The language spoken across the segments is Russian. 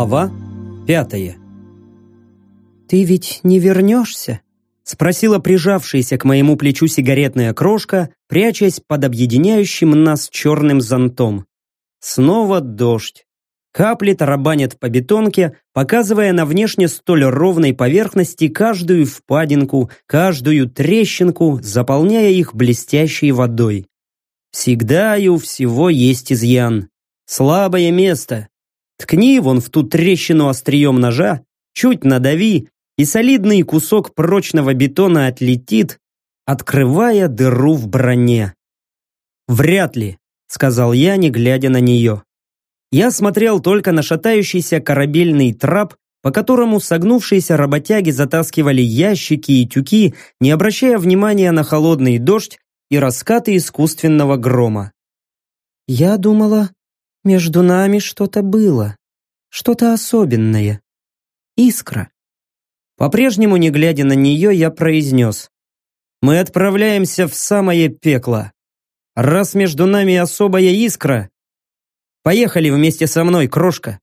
Глава пятая «Ты ведь не вернешься?» Спросила прижавшаяся к моему плечу сигаретная крошка, прячась под объединяющим нас черным зонтом. Снова дождь. Капли тарабанят по бетонке, показывая на внешне столь ровной поверхности каждую впадинку, каждую трещинку, заполняя их блестящей водой. Всегда и у всего есть изъян. Слабое место. Ткни вон в ту трещину острием ножа, чуть надави, и солидный кусок прочного бетона отлетит, открывая дыру в броне. «Вряд ли», — сказал я, не глядя на нее. Я смотрел только на шатающийся корабельный трап, по которому согнувшиеся работяги затаскивали ящики и тюки, не обращая внимания на холодный дождь и раскаты искусственного грома. «Я думала, между нами что-то было, что-то особенное. Искра». По-прежнему, не глядя на нее, я произнес. «Мы отправляемся в самое пекло. Раз между нами особая искра, Поехали вместе со мной, крошка.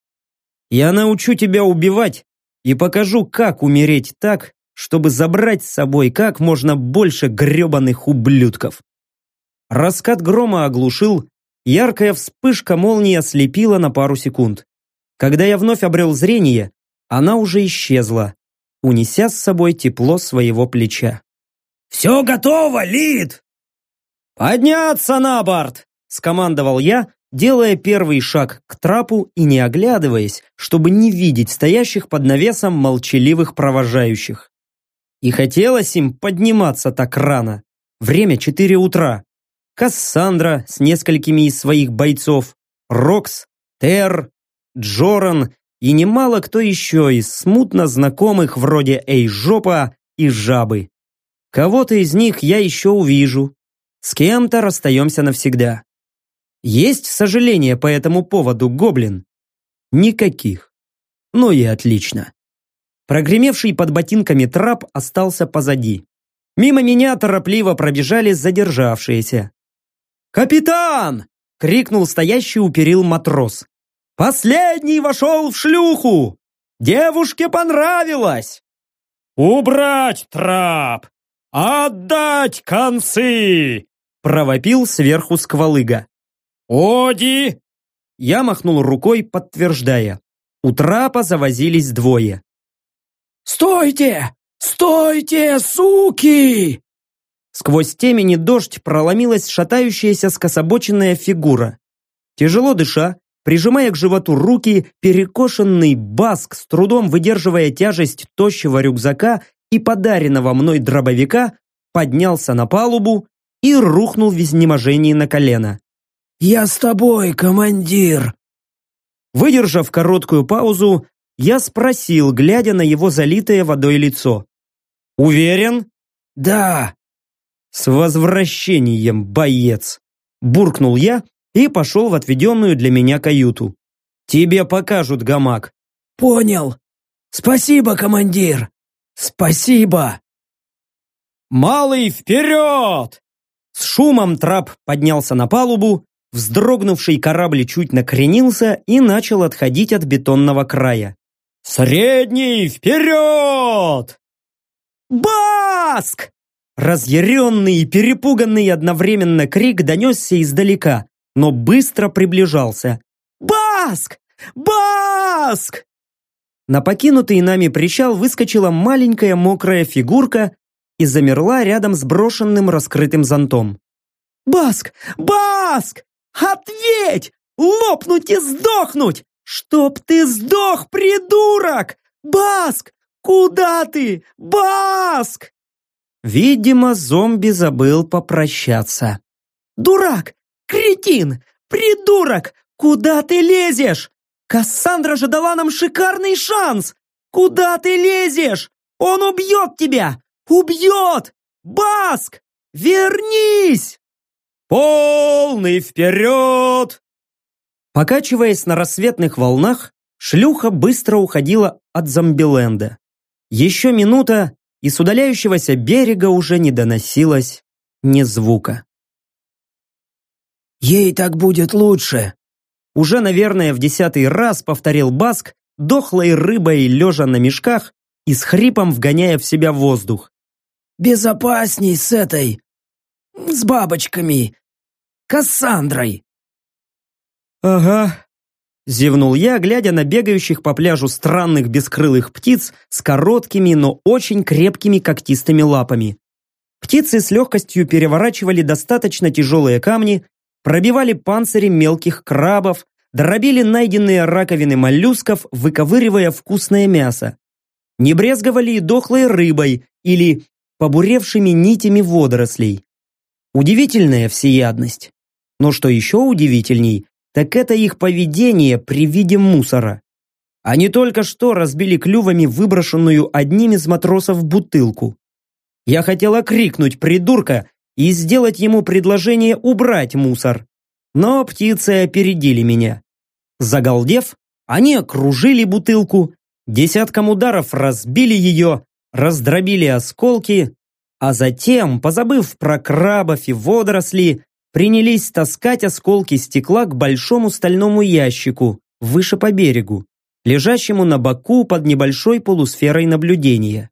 Я научу тебя убивать и покажу, как умереть так, чтобы забрать с собой как можно больше гребаных ублюдков. Раскат грома оглушил, яркая вспышка молнии ослепила на пару секунд. Когда я вновь обрел зрение, она уже исчезла, унеся с собой тепло своего плеча. «Все готово, Лид!» «Подняться на борт!» – скомандовал я, делая первый шаг к трапу и не оглядываясь, чтобы не видеть стоящих под навесом молчаливых провожающих. И хотелось им подниматься так рано. Время четыре утра. Кассандра с несколькими из своих бойцов, Рокс, Тер, Джоран и немало кто еще из смутно знакомых вроде Эйжопа и Жабы. Кого-то из них я еще увижу. С кем-то расстаемся навсегда. Есть сожаления по этому поводу, Гоблин? Никаких. Ну и отлично. Прогремевший под ботинками трап остался позади. Мимо меня торопливо пробежали задержавшиеся. «Капитан!» — крикнул стоящий у перил матрос. «Последний вошел в шлюху! Девушке понравилось!» «Убрать трап! Отдать концы!» — провопил сверху сквалыга. «Оди!» Я махнул рукой, подтверждая. У трапа завозились двое. «Стойте! Стойте, суки!» Сквозь темени дождь проломилась шатающаяся скособоченная фигура. Тяжело дыша, прижимая к животу руки, перекошенный баск, с трудом выдерживая тяжесть тощего рюкзака и подаренного мной дробовика, поднялся на палубу и рухнул в изнеможении на колено. «Я с тобой, командир!» Выдержав короткую паузу, я спросил, глядя на его залитое водой лицо. «Уверен?» «Да!» «С возвращением, боец!» Буркнул я и пошел в отведенную для меня каюту. «Тебе покажут гамак». «Понял. Спасибо, командир. Спасибо!» «Малый, вперед!» С шумом трап поднялся на палубу, Вздрогнувший корабль чуть накренился и начал отходить от бетонного края. «Средний, вперед!» «Баск!» Разъяренный и перепуганный одновременно крик донесся издалека, но быстро приближался. «Баск! Баск!» На покинутый нами причал выскочила маленькая мокрая фигурка и замерла рядом с брошенным раскрытым зонтом. «Баск! Баск! Ответь! Лопнуть и сдохнуть! Чтоб ты сдох, придурок! Баск! Куда ты? Баск! Видимо, зомби забыл попрощаться. Дурак! Кретин! Придурок! Куда ты лезешь? Кассандра же дала нам шикарный шанс! Куда ты лезешь? Он убьет тебя! Убьет! Баск! Вернись! «Полный вперед!» Покачиваясь на рассветных волнах, шлюха быстро уходила от зомбиленда. Еще минута, и с удаляющегося берега уже не доносилось ни звука. «Ей так будет лучше!» Уже, наверное, в десятый раз повторил Баск, дохлой рыбой лежа на мешках и с хрипом вгоняя в себя воздух. «Безопасней с этой... с бабочками. Кассандрой». «Ага», — зевнул я, глядя на бегающих по пляжу странных бескрылых птиц с короткими, но очень крепкими когтистыми лапами. Птицы с легкостью переворачивали достаточно тяжелые камни, пробивали панцири мелких крабов, дробили найденные раковины моллюсков, выковыривая вкусное мясо. Не брезговали и дохлой рыбой или побуревшими нитями водорослей. Удивительная всеядность. Но что еще удивительней, так это их поведение при виде мусора. Они только что разбили клювами выброшенную одним из матросов бутылку. Я хотела крикнуть придурка и сделать ему предложение убрать мусор. Но птицы опередили меня. Загалдев, они окружили бутылку, десятком ударов разбили ее, раздробили осколки, а затем, позабыв про крабов и водоросли, принялись таскать осколки стекла к большому стальному ящику, выше по берегу, лежащему на боку под небольшой полусферой наблюдения.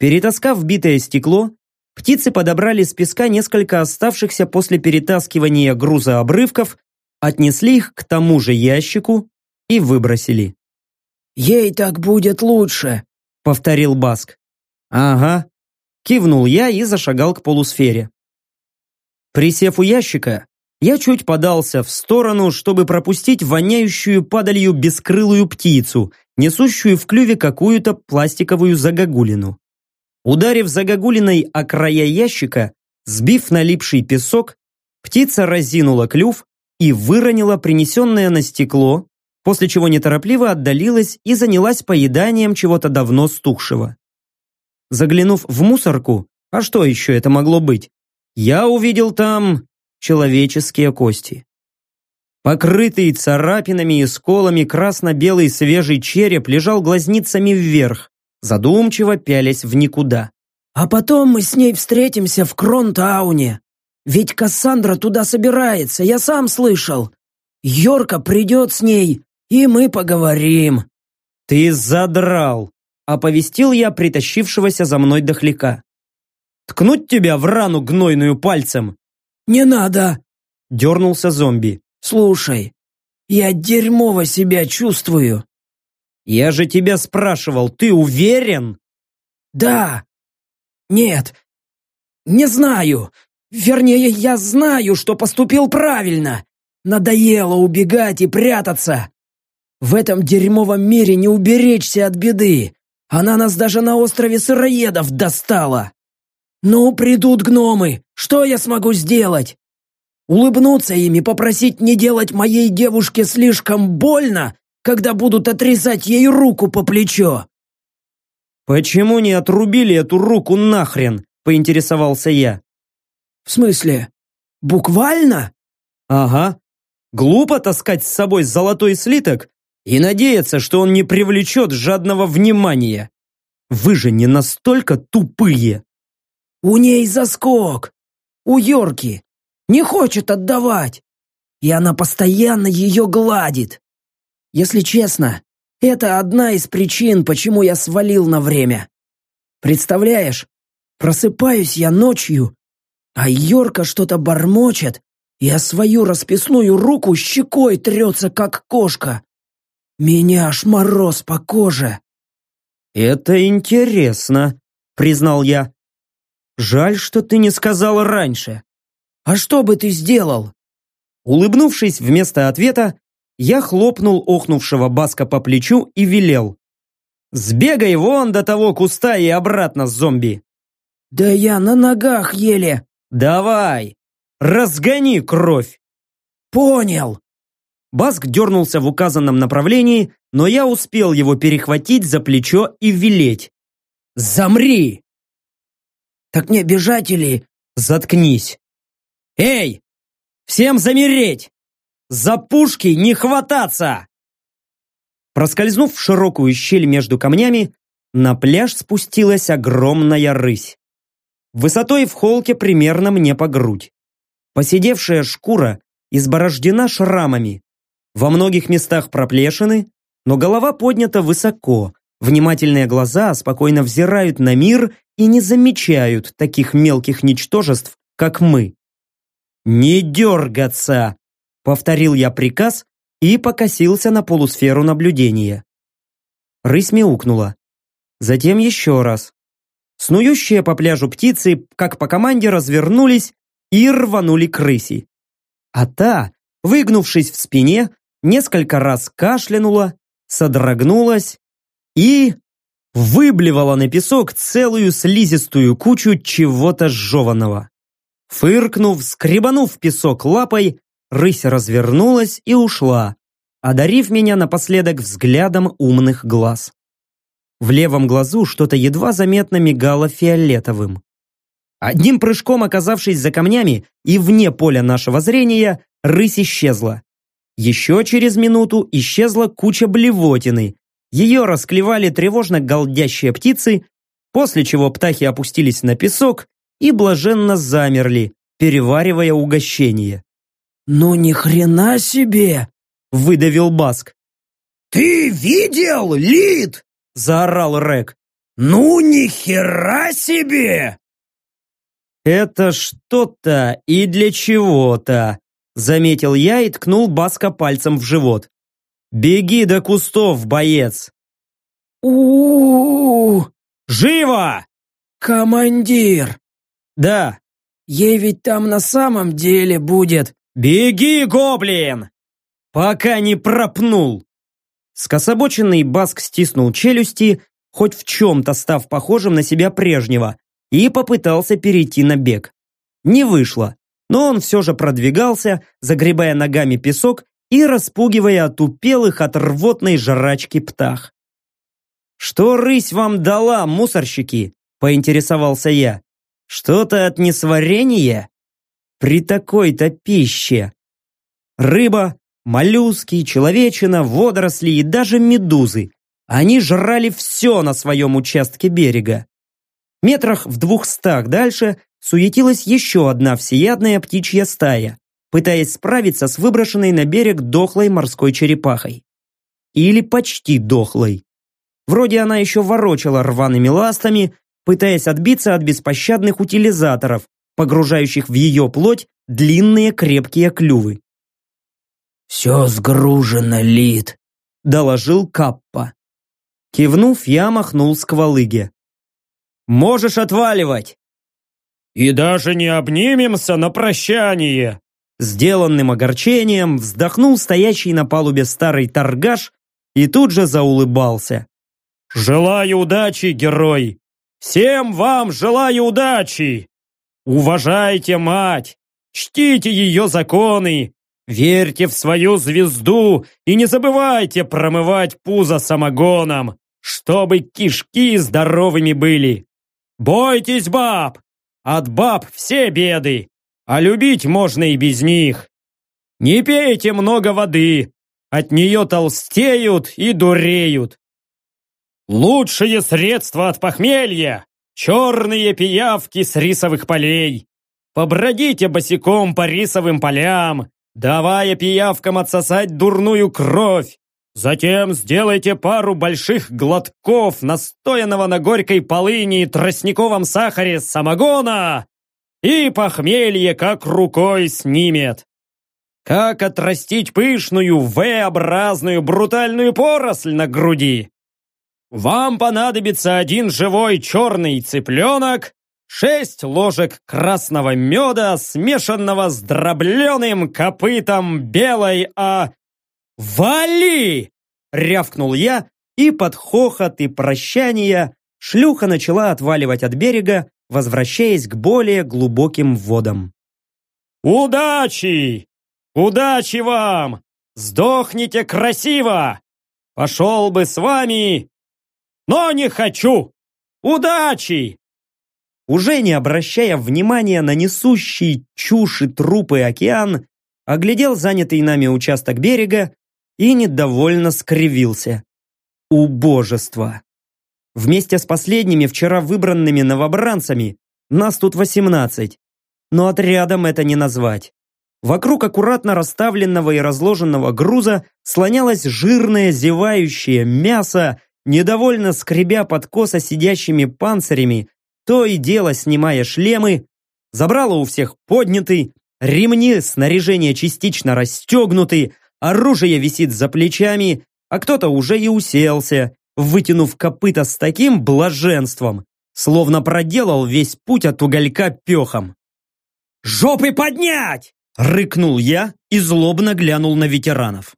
Перетаскав битое стекло, птицы подобрали с песка несколько оставшихся после перетаскивания груза обрывков, отнесли их к тому же ящику и выбросили. «Ей так будет лучше», — повторил Баск. «Ага», — кивнул я и зашагал к полусфере. Присев у ящика, я чуть подался в сторону, чтобы пропустить воняющую падалью бескрылую птицу, несущую в клюве какую-то пластиковую загогулину. Ударив загогулиной о края ящика, сбив налипший песок, птица разинула клюв и выронила принесенное на стекло, после чего неторопливо отдалилась и занялась поеданием чего-то давно стухшего. Заглянув в мусорку, а что еще это могло быть, я увидел там человеческие кости. Покрытый царапинами и сколами красно-белый свежий череп лежал глазницами вверх, задумчиво пялясь в никуда. «А потом мы с ней встретимся в Кронтауне. Ведь Кассандра туда собирается, я сам слышал. Йорка придет с ней, и мы поговорим». «Ты задрал!» — оповестил я притащившегося за мной дохляка. «Ткнуть тебя в рану гнойную пальцем?» «Не надо!» — дернулся зомби. «Слушай, я дерьмово себя чувствую». «Я же тебя спрашивал, ты уверен?» «Да». «Нет, не знаю. Вернее, я знаю, что поступил правильно. Надоело убегать и прятаться. В этом дерьмовом мире не уберечься от беды. Она нас даже на острове сыроедов достала. Ну, придут гномы. Что я смогу сделать? Улыбнуться им и попросить не делать моей девушке слишком больно, когда будут отрезать ей руку по плечо. «Почему не отрубили эту руку нахрен?» – поинтересовался я. «В смысле? Буквально?» «Ага. Глупо таскать с собой золотой слиток и надеяться, что он не привлечет жадного внимания. Вы же не настолько тупые. У ней заскок. У Йорки. Не хочет отдавать. И она постоянно ее гладит. Если честно, это одна из причин, почему я свалил на время. Представляешь, просыпаюсь я ночью, а Йорка что-то бормочет, и о свою расписную руку щекой трется, как кошка. Меня аж мороз по коже. «Это интересно», — признал я. «Жаль, что ты не сказал раньше». «А что бы ты сделал?» Улыбнувшись вместо ответа, я хлопнул охнувшего Баска по плечу и велел. «Сбегай вон до того куста и обратно, зомби!» «Да я на ногах еле!» «Давай! Разгони кровь!» «Понял!» Баск дернулся в указанном направлении, но я успел его перехватить за плечо и велеть. «Замри!» «Так не бежать или...» «Заткнись!» «Эй! Всем замереть! За пушки не хвататься!» Проскользнув в широкую щель между камнями, на пляж спустилась огромная рысь. Высотой в холке примерно мне по грудь. Посидевшая шкура изборождена шрамами, во многих местах проплешины, но голова поднята высоко, внимательные глаза спокойно взирают на мир и не замечают таких мелких ничтожеств, как мы. «Не дергаться!» — повторил я приказ и покосился на полусферу наблюдения. Рысь мяукнула. Затем еще раз. Снующие по пляжу птицы, как по команде, развернулись и рванули к рыси. А та, выгнувшись в спине, несколько раз кашлянула, содрогнулась и выблевала на песок целую слизистую кучу чего-то сжеванного. Фыркнув, скребанув песок лапой, рысь развернулась и ушла, одарив меня напоследок взглядом умных глаз. В левом глазу что-то едва заметно мигало фиолетовым. Одним прыжком оказавшись за камнями и вне поля нашего зрения, рысь исчезла. Еще через минуту исчезла куча блевотины. Ее расклевали тревожно галдящие птицы, после чего птахи опустились на песок и блаженно замерли, переваривая угощение. «Ну ни хрена себе!» – выдавил Баск. «Ты видел, Лид?» – заорал Рек. «Ну ни хера себе!» «Это что-то и для чего-то», – заметил я и ткнул Баска пальцем в живот. «Беги до кустов, боец!» у, -у, -у Живо!» «Командир!» «Да!» «Ей ведь там на самом деле будет...» «Беги, гоблин!» «Пока не пропнул!» Скособоченный Баск стиснул челюсти, хоть в чем-то став похожим на себя прежнего, и попытался перейти на бег. Не вышло, но он все же продвигался, загребая ногами песок и распугивая отупелых от рвотной жрачки птах. «Что рысь вам дала, мусорщики?» – поинтересовался я. «Что-то от несварения?» «При такой-то пище!» Рыба, моллюски, человечина, водоросли и даже медузы. Они жрали все на своем участке берега. Метрах в двухстах дальше суетилась еще одна всеядная птичья стая, пытаясь справиться с выброшенной на берег дохлой морской черепахой. Или почти дохлой. Вроде она еще ворочала рваными ластами, пытаясь отбиться от беспощадных утилизаторов, погружающих в ее плоть длинные крепкие клювы. «Все сгружено, Лид», — доложил Каппа. Кивнув, я махнул сквалыге. «Можешь отваливать!» «И даже не обнимемся на прощание!» Сделанным огорчением вздохнул стоящий на палубе старый торгаш и тут же заулыбался. «Желаю удачи, герой! Всем вам желаю удачи! Уважайте мать! Чтите ее законы! Верьте в свою звезду и не забывайте промывать пузо самогоном, чтобы кишки здоровыми были! Бойтесь баб! От баб все беды, а любить можно и без них! Не пейте много воды, от нее толстеют и дуреют. Лучшее средство от похмелья – черные пиявки с рисовых полей. Побродите босиком по рисовым полям, давая пиявкам отсосать дурную кровь. Затем сделайте пару больших глотков настоянного на горькой полыни тростниковом сахаре самогона, и похмелье как рукой снимет. Как отрастить пышную V-образную брутальную поросль на груди? Вам понадобится один живой черный цыпленок, шесть ложек красного меда, смешанного с дробленым копытом белой, а... «Вали!» — рявкнул я, и под хохот и прощания шлюха начала отваливать от берега, возвращаясь к более глубоким водам. «Удачи! Удачи вам! Сдохните красиво! Пошел бы с вами, но не хочу! Удачи!» Уже не обращая внимания на несущий чушь и трупы океан, оглядел занятый нами участок берега и недовольно скривился. Убожество! Вместе с последними вчера выбранными новобранцами нас тут восемнадцать, но отрядом это не назвать. Вокруг аккуратно расставленного и разложенного груза слонялось жирное зевающее мясо, недовольно скребя под косо сидящими панцирями, то и дело снимая шлемы, забрало у всех подняты, ремни снаряжения частично расстегнуты, оружие висит за плечами, а кто-то уже и уселся, вытянув копыта с таким блаженством, словно проделал весь путь от уголька пехом. «Жопы поднять!» — рыкнул я и злобно глянул на ветеранов.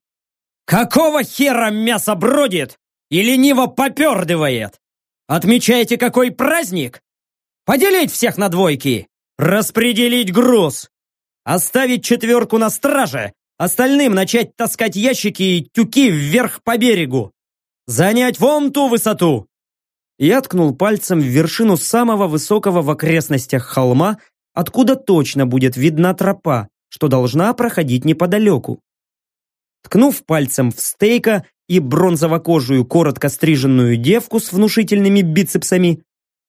«Какого хера мясо бродит и лениво попердывает? Отмечаете какой праздник? Поделить всех на двойки, распределить груз, оставить четверку на страже, остальным начать таскать ящики и тюки вверх по берегу. Занять вон ту высоту!» Я ткнул пальцем в вершину самого высокого в окрестностях холма, откуда точно будет видна тропа, что должна проходить неподалеку. Ткнув пальцем в стейка и бронзово-кожую коротко стриженную девку с внушительными бицепсами,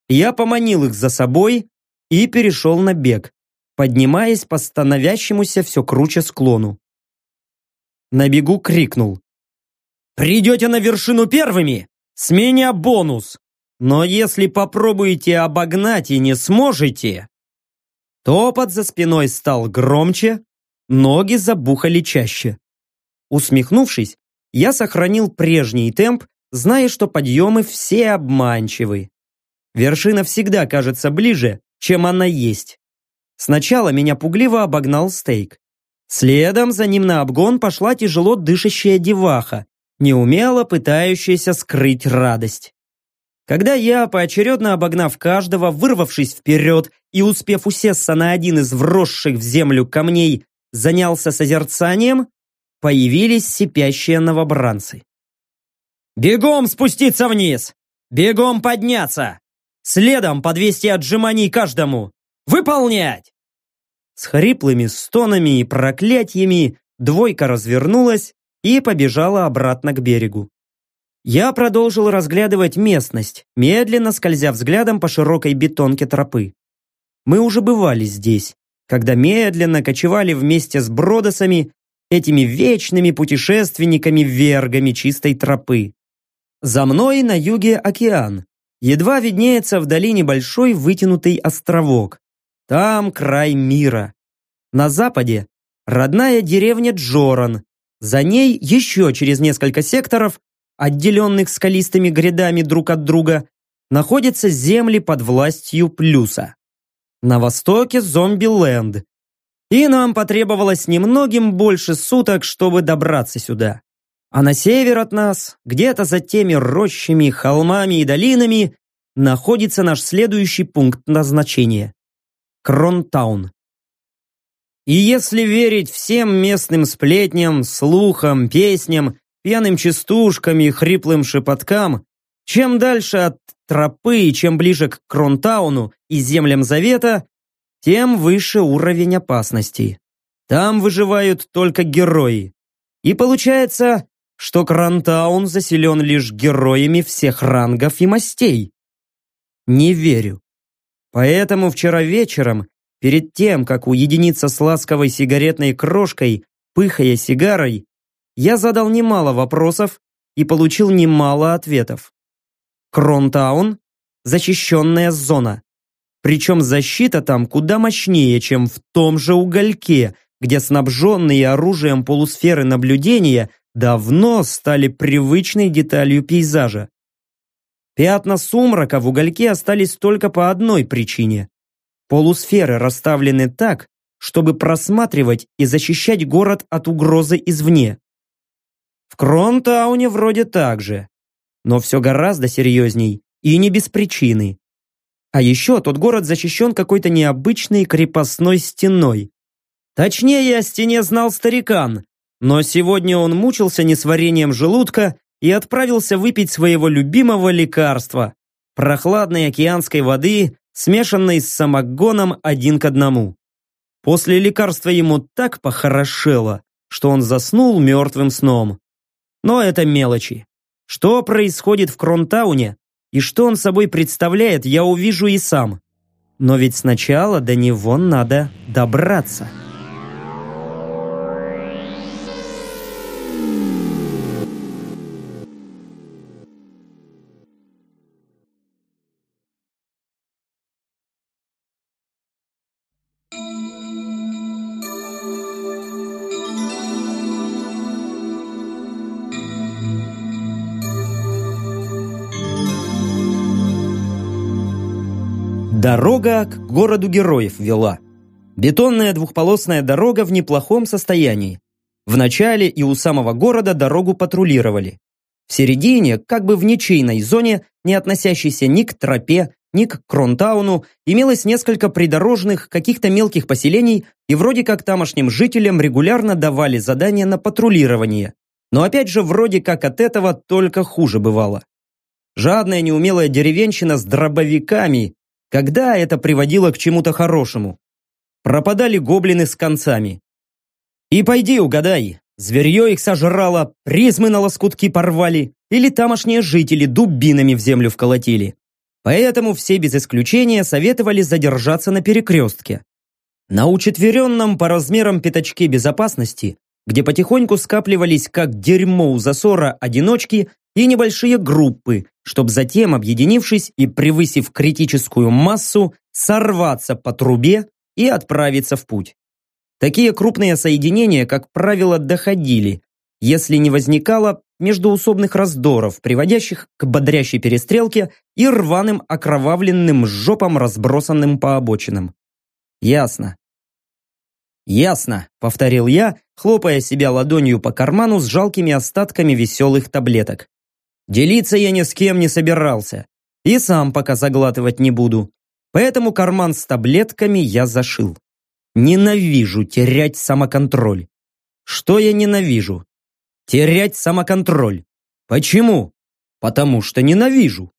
я поманил их за собой и перешел на бег, поднимаясь по становящемуся все круче склону. На бегу крикнул. Придете на вершину первыми? С меня бонус. Но если попробуете обогнать и не сможете... Топот за спиной стал громче, ноги забухали чаще. Усмехнувшись, я сохранил прежний темп, зная, что подъемы все обманчивы. Вершина всегда кажется ближе, чем она есть. Сначала меня пугливо обогнал стейк. Следом за ним на обгон пошла тяжело дышащая деваха, неумело пытающаяся скрыть радость. Когда я, поочередно обогнав каждого, вырвавшись вперед и успев усесться на один из вросших в землю камней, занялся созерцанием, появились сипящие новобранцы. «Бегом спуститься вниз! Бегом подняться! Следом по 200 отжиманий каждому! Выполнять!» С хриплыми стонами и проклятиями двойка развернулась и побежала обратно к берегу. Я продолжил разглядывать местность, медленно скользя взглядом по широкой бетонке тропы. Мы уже бывали здесь, когда медленно кочевали вместе с бродосами, этими вечными путешественниками-вергами чистой тропы. За мной на юге океан. Едва виднеется вдали небольшой вытянутый островок. Там край мира. На западе родная деревня Джоран, за ней еще через несколько секторов, отделенных скалистыми грядами друг от друга, находятся земли под властью Плюса. На востоке Зомби-Ленд. И нам потребовалось немногим больше суток, чтобы добраться сюда. А на север от нас, где-то за теми рощами, холмами и долинами, находится наш следующий пункт назначения. Кронтаун. И если верить всем местным сплетням, слухам, песням, пьяным частушкам и хриплым шепоткам, чем дальше от тропы и чем ближе к Кронтауну и землям Завета, тем выше уровень опасности. Там выживают только герои. И получается, что Кронтаун заселен лишь героями всех рангов и мастей. Не верю. Поэтому вчера вечером Перед тем, как уединиться с ласковой сигаретной крошкой, пыхая сигарой, я задал немало вопросов и получил немало ответов. Кронтаун – защищенная зона. Причем защита там куда мощнее, чем в том же угольке, где снабженные оружием полусферы наблюдения давно стали привычной деталью пейзажа. Пятна сумрака в угольке остались только по одной причине. Полусферы расставлены так, чтобы просматривать и защищать город от угрозы извне. В Кронтауне вроде так же, но все гораздо серьезней и не без причины. А еще тот город защищен какой-то необычной крепостной стеной. Точнее, о стене знал старикан, но сегодня он мучился несварением желудка и отправился выпить своего любимого лекарства – прохладной океанской воды смешанной с самогоном один к одному. После лекарства ему так похорошело, что он заснул мертвым сном. Но это мелочи. Что происходит в Кронтауне и что он собой представляет, я увижу и сам. Но ведь сначала до него надо добраться. Дорога к городу героев вела. Бетонная двухполосная дорога в неплохом состоянии. В начале и у самого города дорогу патрулировали. В середине, как бы в ничейной зоне, не относящейся ни к тропе, ни к Кронтауну, имелось несколько придорожных, каких-то мелких поселений, и вроде как тамошним жителям регулярно давали задания на патрулирование. Но опять же, вроде как от этого только хуже бывало. Жадная неумелая деревенщина с дробовиками, когда это приводило к чему-то хорошему? Пропадали гоблины с концами. И пойди угадай, зверье их сожрало, призмы на лоскутки порвали, или тамошние жители дубинами в землю вколотили. Поэтому все без исключения советовали задержаться на перекрестке. На учетверенном по размерам пятачке безопасности, где потихоньку скапливались как дерьмо у засора одиночки и небольшие группы, чтобы затем, объединившись и превысив критическую массу, сорваться по трубе и отправиться в путь. Такие крупные соединения, как правило, доходили, если не возникало междуусобных раздоров, приводящих к бодрящей перестрелке и рваным окровавленным жопам, разбросанным по обочинам. Ясно. Ясно, повторил я, хлопая себя ладонью по карману с жалкими остатками веселых таблеток. Делиться я ни с кем не собирался. И сам пока заглатывать не буду. Поэтому карман с таблетками я зашил. Ненавижу терять самоконтроль. Что я ненавижу? Терять самоконтроль. Почему? Потому что ненавижу.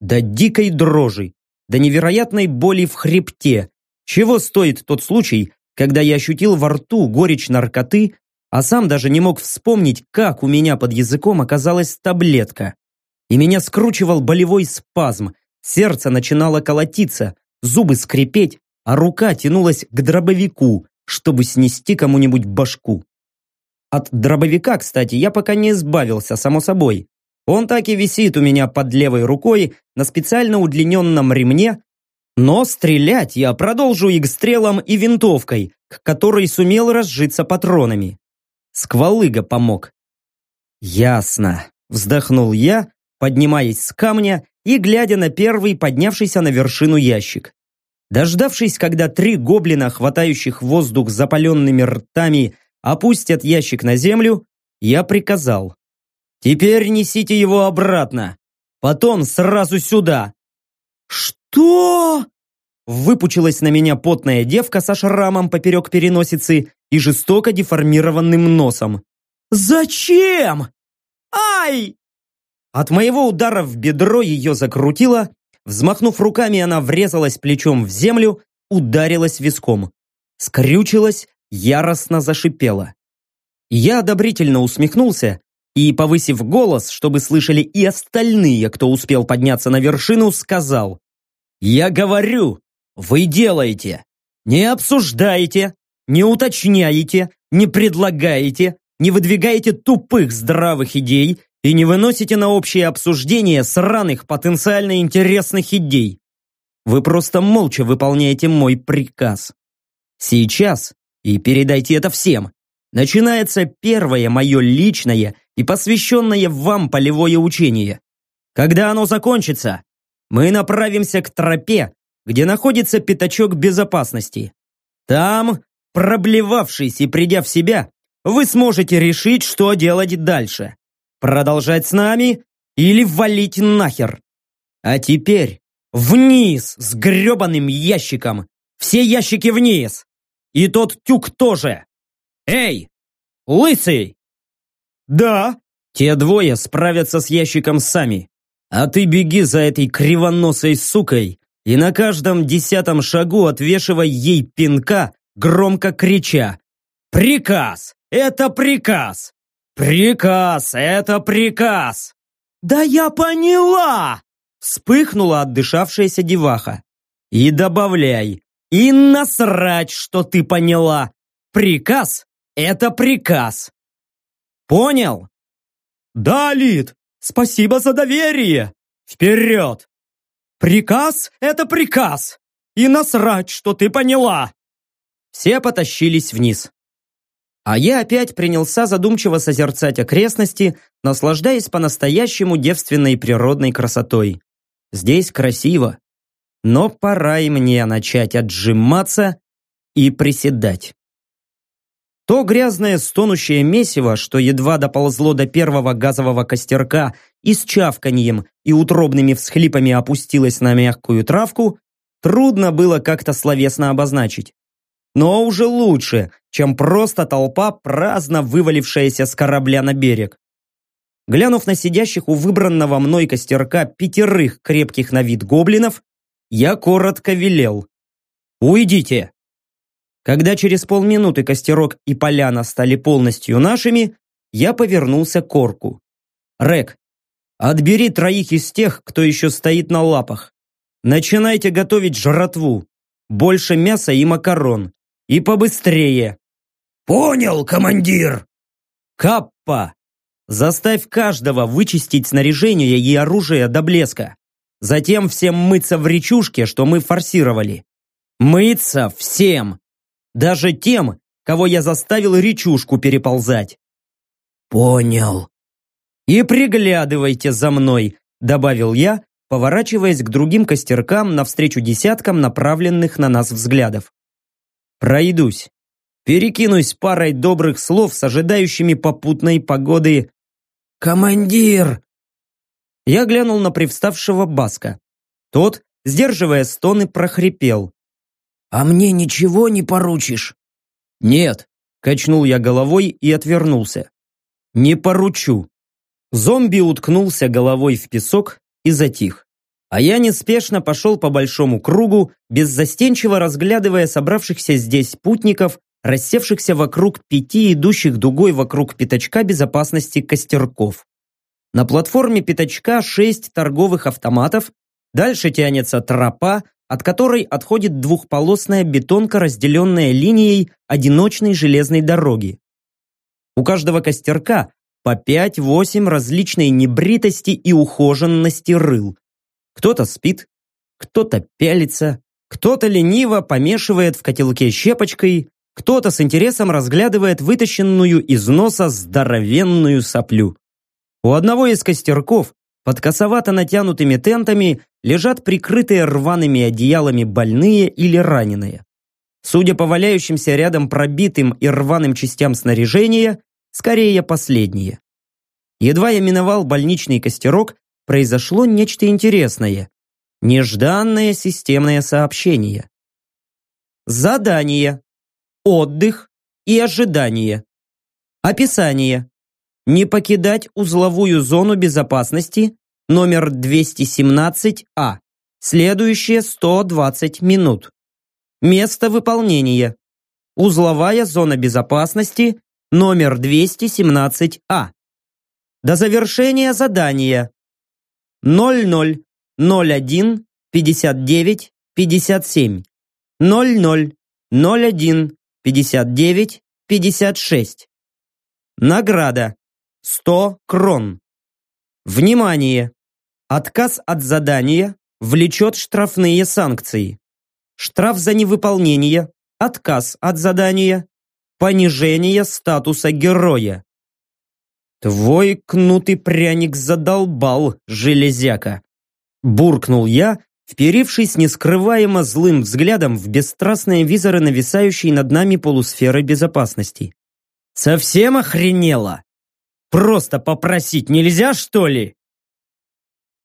До дикой дрожи, до невероятной боли в хребте. Чего стоит тот случай, когда я ощутил во рту горечь наркоты а сам даже не мог вспомнить, как у меня под языком оказалась таблетка. И меня скручивал болевой спазм, сердце начинало колотиться, зубы скрипеть, а рука тянулась к дробовику, чтобы снести кому-нибудь башку. От дробовика, кстати, я пока не избавился, само собой. Он так и висит у меня под левой рукой на специально удлиненном ремне, но стрелять я продолжу игстрелом и винтовкой, к которой сумел разжиться патронами. Сквалыга помог. Ясно, вздохнул я, поднимаясь с камня и глядя на первый поднявшийся на вершину ящик. Дождавшись, когда три гоблина, хватающих воздух запаленными ртами, опустят ящик на землю, я приказал. «Теперь несите его обратно. Потом сразу сюда». «Что?» Выпучилась на меня потная девка со шрамом поперек переносицы и жестоко деформированным носом. «Зачем? Ай!» От моего удара в бедро ее закрутило, взмахнув руками, она врезалась плечом в землю, ударилась виском. Скрючилась, яростно зашипела. Я одобрительно усмехнулся и, повысив голос, чтобы слышали и остальные, кто успел подняться на вершину, сказал «Я говорю, вы делаете, не обсуждаете, не уточняете, не предлагаете, не выдвигаете тупых здравых идей и не выносите на общее обсуждение сраных потенциально интересных идей. Вы просто молча выполняете мой приказ. Сейчас, и передайте это всем, начинается первое мое личное и посвященное вам полевое учение. Когда оно закончится, мы направимся к тропе, где находится пятачок безопасности. Там Проблевавшись и придя в себя, вы сможете решить, что делать дальше. Продолжать с нами или валить нахер. А теперь вниз с гребаным ящиком. Все ящики вниз. И тот тюк тоже. Эй, лысый! Да, те двое справятся с ящиком сами. А ты беги за этой кривоносой сукой и на каждом десятом шагу отвешивай ей пинка громко крича «Приказ! Это приказ! Приказ! Это приказ!» «Да я поняла!» Вспыхнула отдышавшаяся деваха. «И добавляй, и насрать, что ты поняла! Приказ — это приказ!» «Понял?» «Да, Лид, спасибо за доверие! Вперед!» «Приказ — это приказ! И насрать, что ты поняла!» Все потащились вниз. А я опять принялся задумчиво созерцать окрестности, наслаждаясь по-настоящему девственной природной красотой. Здесь красиво. но пора и мне начать отжиматься и приседать. То грязное стонущее месиво, что едва доползло до первого газового костерка и с чавканьем и утробными всхлипами опустилось на мягкую травку, трудно было как-то словесно обозначить. Но уже лучше, чем просто толпа, праздно вывалившаяся с корабля на берег. Глянув на сидящих у выбранного мной костерка пятерых крепких на вид гоблинов, я коротко велел. «Уйдите!» Когда через полминуты костерок и поляна стали полностью нашими, я повернулся к орку. «Рек, отбери троих из тех, кто еще стоит на лапах. Начинайте готовить жратву. Больше мяса и макарон. И побыстрее». «Понял, командир!» «Каппа! Заставь каждого вычистить снаряжение и оружие до блеска. Затем всем мыться в речушке, что мы форсировали. Мыться всем! Даже тем, кого я заставил речушку переползать. Понял. И приглядывайте за мной, добавил я, поворачиваясь к другим костеркам навстречу десяткам направленных на нас взглядов. Пройдусь. Перекинусь парой добрых слов с ожидающими попутной погоды. «Командир!» Я глянул на привставшего Баска. Тот, сдерживая стоны, прохрипел. «А мне ничего не поручишь?» «Нет», – качнул я головой и отвернулся. «Не поручу». Зомби уткнулся головой в песок и затих. А я неспешно пошел по большому кругу, беззастенчиво разглядывая собравшихся здесь путников, рассевшихся вокруг пяти идущих дугой вокруг пятачка безопасности костерков. На платформе пятачка шесть торговых автоматов, дальше тянется тропа, от которой отходит двухполосная бетонка, разделенная линией одиночной железной дороги. У каждого костерка по 5-8 различной небритости и ухоженности рыл. Кто-то спит, кто-то пялится, кто-то лениво помешивает в котелке щепочкой, кто-то с интересом разглядывает вытащенную из носа здоровенную соплю. У одного из костерков под косовато натянутыми тентами лежат прикрытые рваными одеялами больные или раненые. Судя по валяющимся рядом пробитым и рваным частям снаряжения, скорее последние. Едва я миновал больничный костерок, произошло нечто интересное. Нежданное системное сообщение. Задание. Отдых и ожидание. Описание не покидать узловую зону безопасности номер 217А. Следующие 120 минут. Место выполнения. Узловая зона безопасности номер 217А. До завершения задания 00 01 59 57 00 01 59 56. Награда 100 крон. Внимание! Отказ от задания влечет штрафные санкции. Штраф за невыполнение, отказ от задания, понижение статуса героя. Твой кнутый пряник задолбал, железяка. Буркнул я, вперившись нескрываемо злым взглядом в бесстрастные визоры, нависающие над нами полусферы безопасности. Совсем охренела? Просто попросить нельзя, что ли?»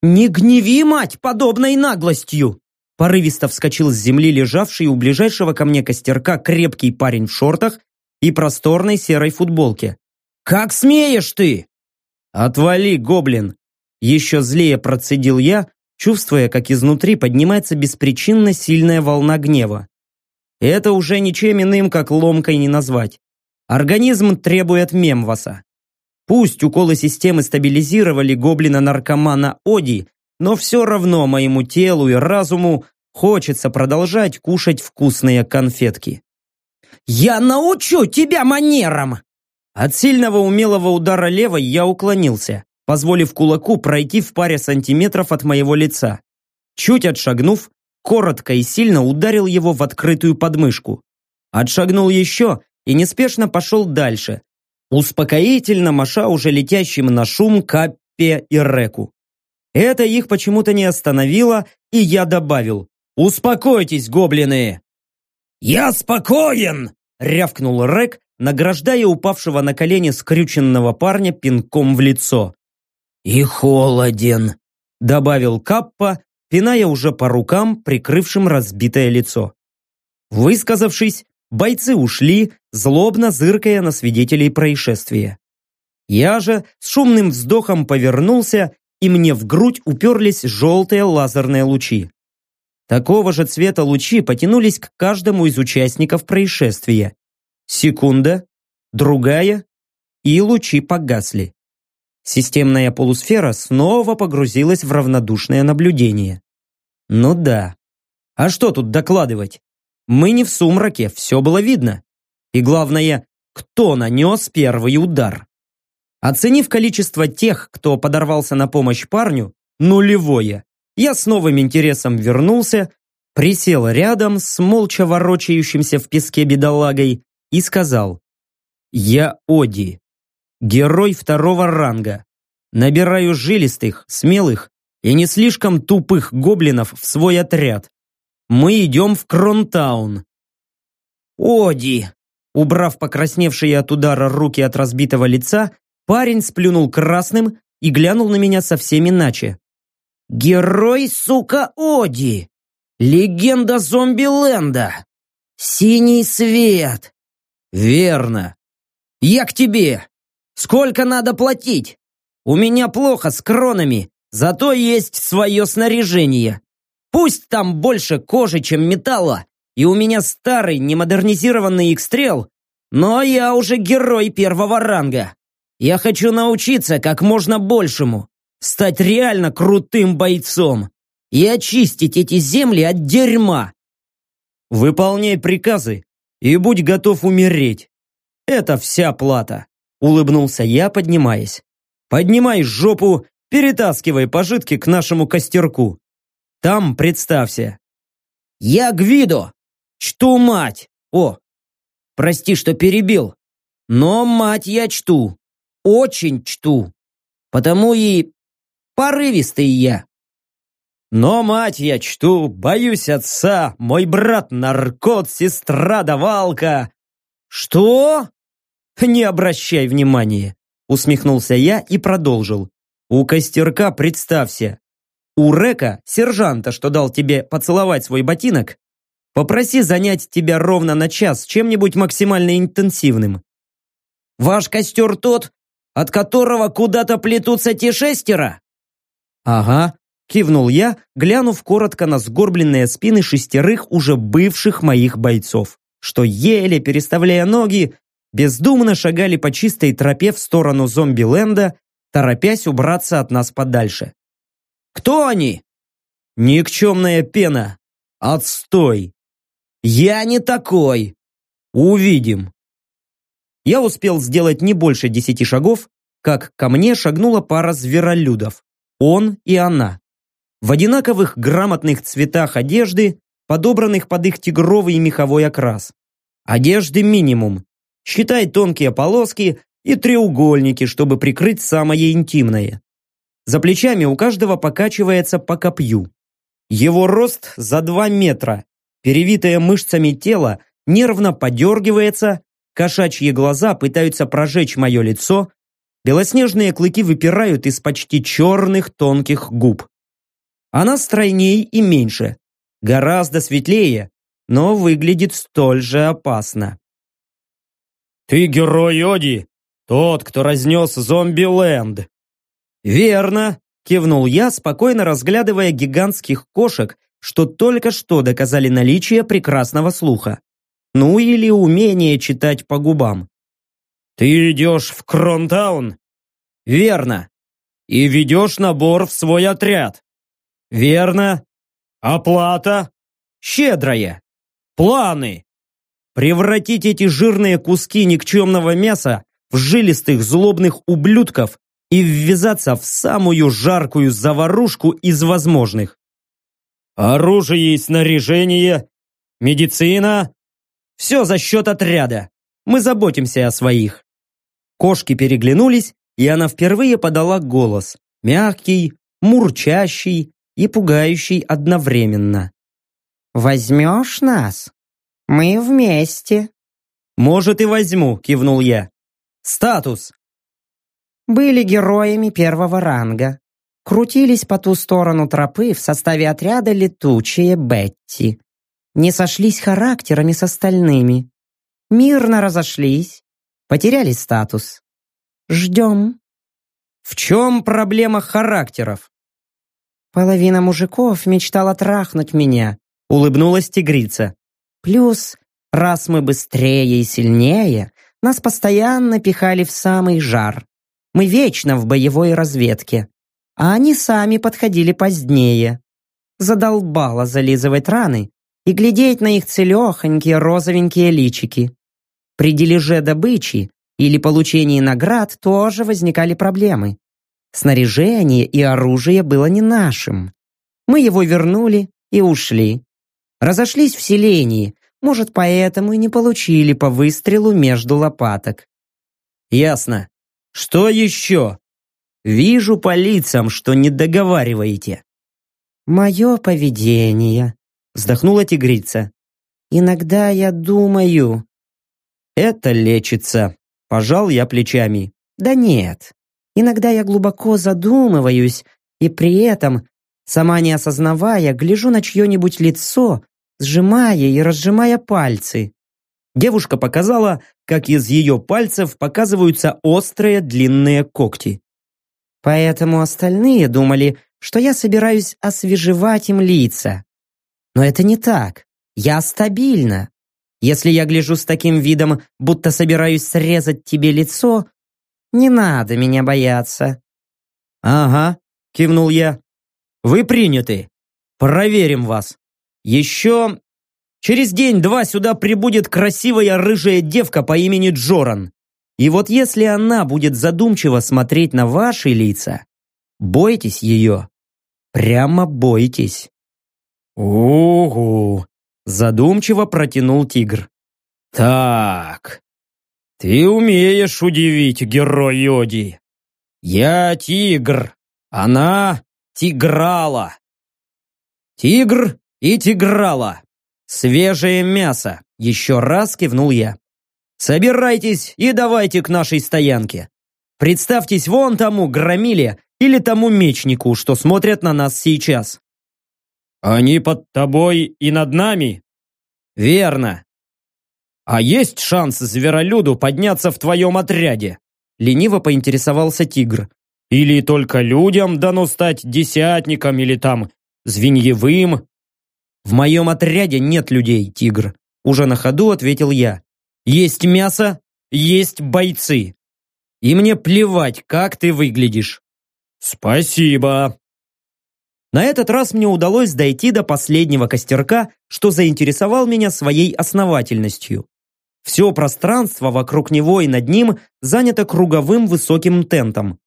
«Не гневи, мать, подобной наглостью!» Порывисто вскочил с земли лежавший у ближайшего ко мне костерка крепкий парень в шортах и просторной серой футболке. «Как смеешь ты?» «Отвали, гоблин!» Еще злее процедил я, чувствуя, как изнутри поднимается беспричинно сильная волна гнева. Это уже ничем иным, как ломкой не назвать. Организм требует мемваса. Пусть уколы системы стабилизировали гоблина-наркомана Оди, но все равно моему телу и разуму хочется продолжать кушать вкусные конфетки. «Я научу тебя манерам!» От сильного умелого удара левой я уклонился, позволив кулаку пройти в паре сантиметров от моего лица. Чуть отшагнув, коротко и сильно ударил его в открытую подмышку. Отшагнул еще и неспешно пошел дальше, успокоительно маша уже летящим на шум Каппе и Реку. Это их почему-то не остановило, и я добавил Успокойтесь, гоблины!» «Я спокоен!» — рявкнул Рек, награждая упавшего на колени скрюченного парня пинком в лицо. «И холоден», — добавил Каппа, пиная уже по рукам, прикрывшим разбитое лицо. Высказавшись, бойцы ушли, злобно зыркая на свидетелей происшествия. Я же с шумным вздохом повернулся, и мне в грудь уперлись желтые лазерные лучи. Такого же цвета лучи потянулись к каждому из участников происшествия. Секунда, другая, и лучи погасли. Системная полусфера снова погрузилась в равнодушное наблюдение. Ну да. А что тут докладывать? Мы не в сумраке, все было видно. И главное, кто нанес первый удар. Оценив количество тех, кто подорвался на помощь парню, нулевое, я с новым интересом вернулся, присел рядом с молча ворочающимся в песке бедолагой и сказал «Я Оди, герой второго ранга. Набираю жилистых, смелых и не слишком тупых гоблинов в свой отряд. Мы идем в Кронтаун». «Оди!» Убрав покрасневшие от удара руки от разбитого лица, парень сплюнул красным и глянул на меня совсем иначе. «Герой, сука, Оди! Легенда зомби-ленда! Синий свет! Верно. Я к тебе. Сколько надо платить? У меня плохо с кронами, зато есть свое снаряжение. Пусть там больше кожи, чем металла, и у меня старый немодернизированный экстрел, но я уже герой первого ранга. Я хочу научиться как можно большему, стать реально крутым бойцом и очистить эти земли от дерьма. Выполняй приказы и будь готов умереть. Это вся плата, улыбнулся я, поднимаясь. Поднимай жопу, перетаскивай пожитки к нашему костерку. Там представься. Я Гвидо, чту мать. О, прости, что перебил. Но мать я чту, очень чту. Потому и порывистый я. Но мать я чту, боюсь отца, мой брат наркот, сестра давалка. Что? Не обращай внимания, усмехнулся я и продолжил. У костерка представься. У Река, сержанта, что дал тебе поцеловать свой ботинок, попроси занять тебя ровно на час чем-нибудь максимально интенсивным. Ваш костер тот, от которого куда-то плетутся те шестеро? Ага, Кивнул я, глянув коротко на сгорбленные спины шестерых уже бывших моих бойцов, что еле переставляя ноги, бездумно шагали по чистой тропе в сторону зомби-ленда, торопясь убраться от нас подальше. «Кто они?» «Никчемная пена! Отстой! Я не такой! Увидим!» Я успел сделать не больше десяти шагов, как ко мне шагнула пара зверолюдов. Он и она в одинаковых грамотных цветах одежды, подобранных под их тигровый меховой окрас. Одежды минимум. Считай тонкие полоски и треугольники, чтобы прикрыть самое интимное. За плечами у каждого покачивается по копью. Его рост за 2 метра, перевитое мышцами тело нервно подергивается, кошачьи глаза пытаются прожечь мое лицо, белоснежные клыки выпирают из почти черных тонких губ. Она стройней и меньше, гораздо светлее, но выглядит столь же опасно. «Ты герой Оди, тот, кто разнес зомби-ленд!» «Верно!» – кивнул я, спокойно разглядывая гигантских кошек, что только что доказали наличие прекрасного слуха. Ну или умение читать по губам. «Ты идешь в Кронтаун?» «Верно!» «И ведешь набор в свой отряд?» Верно. Оплата? Щедрая. Планы? Превратить эти жирные куски никчемного мяса в жилистых злобных ублюдков и ввязаться в самую жаркую заварушку из возможных. Оружие и снаряжение, медицина. Все за счет отряда. Мы заботимся о своих. Кошки переглянулись, и она впервые подала голос. Мягкий, мурчащий, и пугающий одновременно. Возьмешь нас? Мы вместе. Может и возьму, кивнул я. Статус. Были героями первого ранга. Крутились по ту сторону тропы в составе отряда летучие Бетти. Не сошлись характерами с остальными. Мирно разошлись. Потеряли статус. Ждем. В чем проблема характеров? Половина мужиков мечтала трахнуть меня, улыбнулась тигрица. Плюс, раз мы быстрее и сильнее, нас постоянно пихали в самый жар. Мы вечно в боевой разведке. А они сами подходили позднее. Задолбало зализывать раны и глядеть на их целехонькие розовенькие личики. При дележе добычи или получении наград тоже возникали проблемы. Снаряжение и оружие было не нашим. Мы его вернули и ушли. Разошлись в селении, может, поэтому и не получили по выстрелу между лопаток. Ясно. Что еще? Вижу по лицам, что не договариваете. Мое поведение, вздохнула тигрица. Иногда я думаю. Это лечится. Пожал я плечами. Да нет. Иногда я глубоко задумываюсь, и при этом, сама не осознавая, гляжу на чье-нибудь лицо сжимая и разжимая пальцы. Девушка показала, как из ее пальцев показываются острые длинные когти. Поэтому остальные думали, что я собираюсь освежевать им лица. Но это не так. Я стабильна. Если я гляжу с таким видом, будто собираюсь срезать тебе лицо, не надо меня бояться. Ага, кивнул я. Вы приняты. Проверим вас. Еще через день-два сюда прибудет красивая рыжая девка по имени Джоран. И вот если она будет задумчиво смотреть на ваши лица, бойтесь ее. Прямо бойтесь. Угу, задумчиво протянул тигр. Так, ты умеешь удивить, герой Йоди. Я тигр, она тиграла. Тигр и тиграла. Свежее мясо, еще раз кивнул я. Собирайтесь и давайте к нашей стоянке. Представьтесь вон тому громиле или тому мечнику, что смотрят на нас сейчас. Они под тобой и над нами? Верно. А есть шанс зверолюду подняться в твоем отряде? Лениво поинтересовался тигр. Или только людям дано стать десятником или там звеньевым? «В моем отряде нет людей, тигр», – уже на ходу ответил я. «Есть мясо, есть бойцы. И мне плевать, как ты выглядишь». «Спасибо». На этот раз мне удалось дойти до последнего костерка, что заинтересовал меня своей основательностью. Все пространство вокруг него и над ним занято круговым высоким тентом.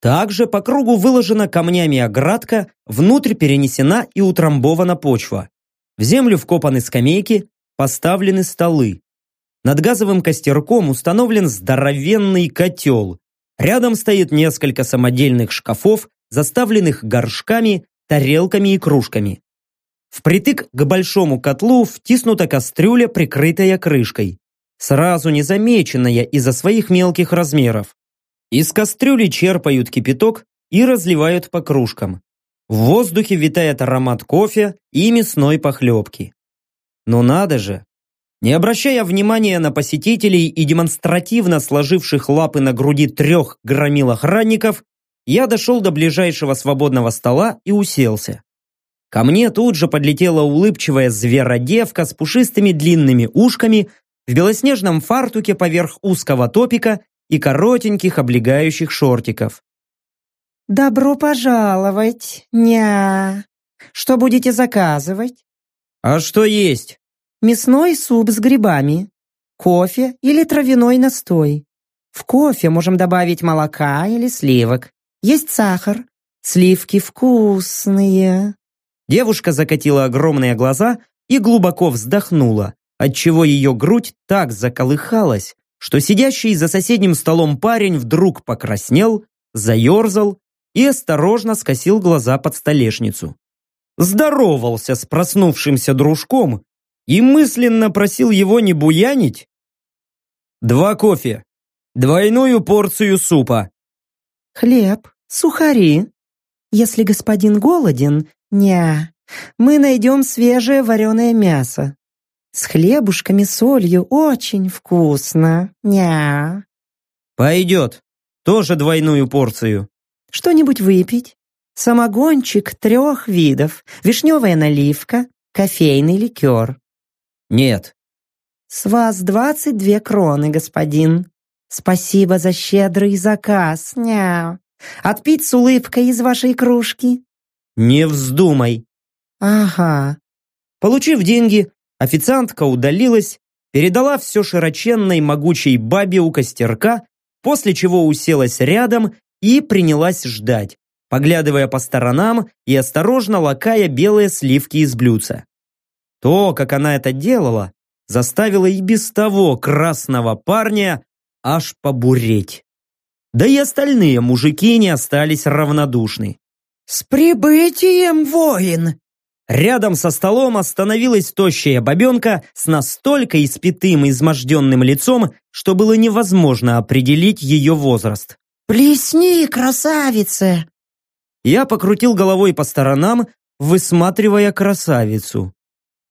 Также по кругу выложена камнями оградка, внутрь перенесена и утрамбована почва. В землю вкопаны скамейки, поставлены столы. Над газовым костерком установлен здоровенный котел. Рядом стоит несколько самодельных шкафов, заставленных горшками, тарелками и кружками. Впритык к большому котлу втиснута кастрюля, прикрытая крышкой. Сразу незамеченная из-за своих мелких размеров. Из кастрюли черпают кипяток и разливают по кружкам. В воздухе витает аромат кофе и мясной похлебки. Но надо же! Не обращая внимания на посетителей и демонстративно сложивших лапы на груди трех громил охранников, я дошел до ближайшего свободного стола и уселся. Ко мне тут же подлетела улыбчивая зверодевка с пушистыми длинными ушками в белоснежном фартуке поверх узкого топика и коротеньких облегающих шортиков. «Добро пожаловать, ня! Что будете заказывать?» «А что есть?» «Мясной суп с грибами, кофе или травяной настой. В кофе можем добавить молока или сливок. Есть сахар, сливки вкусные». Девушка закатила огромные глаза и глубоко вздохнула, отчего ее грудь так заколыхалась, что сидящий за соседним столом парень вдруг покраснел, заерзал и осторожно скосил глаза под столешницу. здоровался с проснувшимся дружком и мысленно просил его не буянить? Два кофе, двойную порцию супа. Хлеб, сухари. Если господин голоден, ня, мы найдем свежее вареное мясо. С хлебушками, солью очень вкусно, ня. Пойдет, тоже двойную порцию. Что-нибудь выпить? Самогончик трех видов, вишневая наливка, кофейный ликер. Нет. С вас двадцать две кроны, господин. Спасибо за щедрый заказ, ня. Отпить с улыбкой из вашей кружки? Не вздумай. Ага. Получив деньги, официантка удалилась, передала все широченной могучей бабе у костерка, после чего уселась рядом и принялась ждать, поглядывая по сторонам и осторожно лакая белые сливки из блюдца. То, как она это делала, заставило и без того красного парня аж побуреть. Да и остальные мужики не остались равнодушны. «С прибытием, воин!» Рядом со столом остановилась тощая бабенка с настолько испитым и изможденным лицом, что было невозможно определить ее возраст. «Плесни, красавица!» Я покрутил головой по сторонам, высматривая красавицу.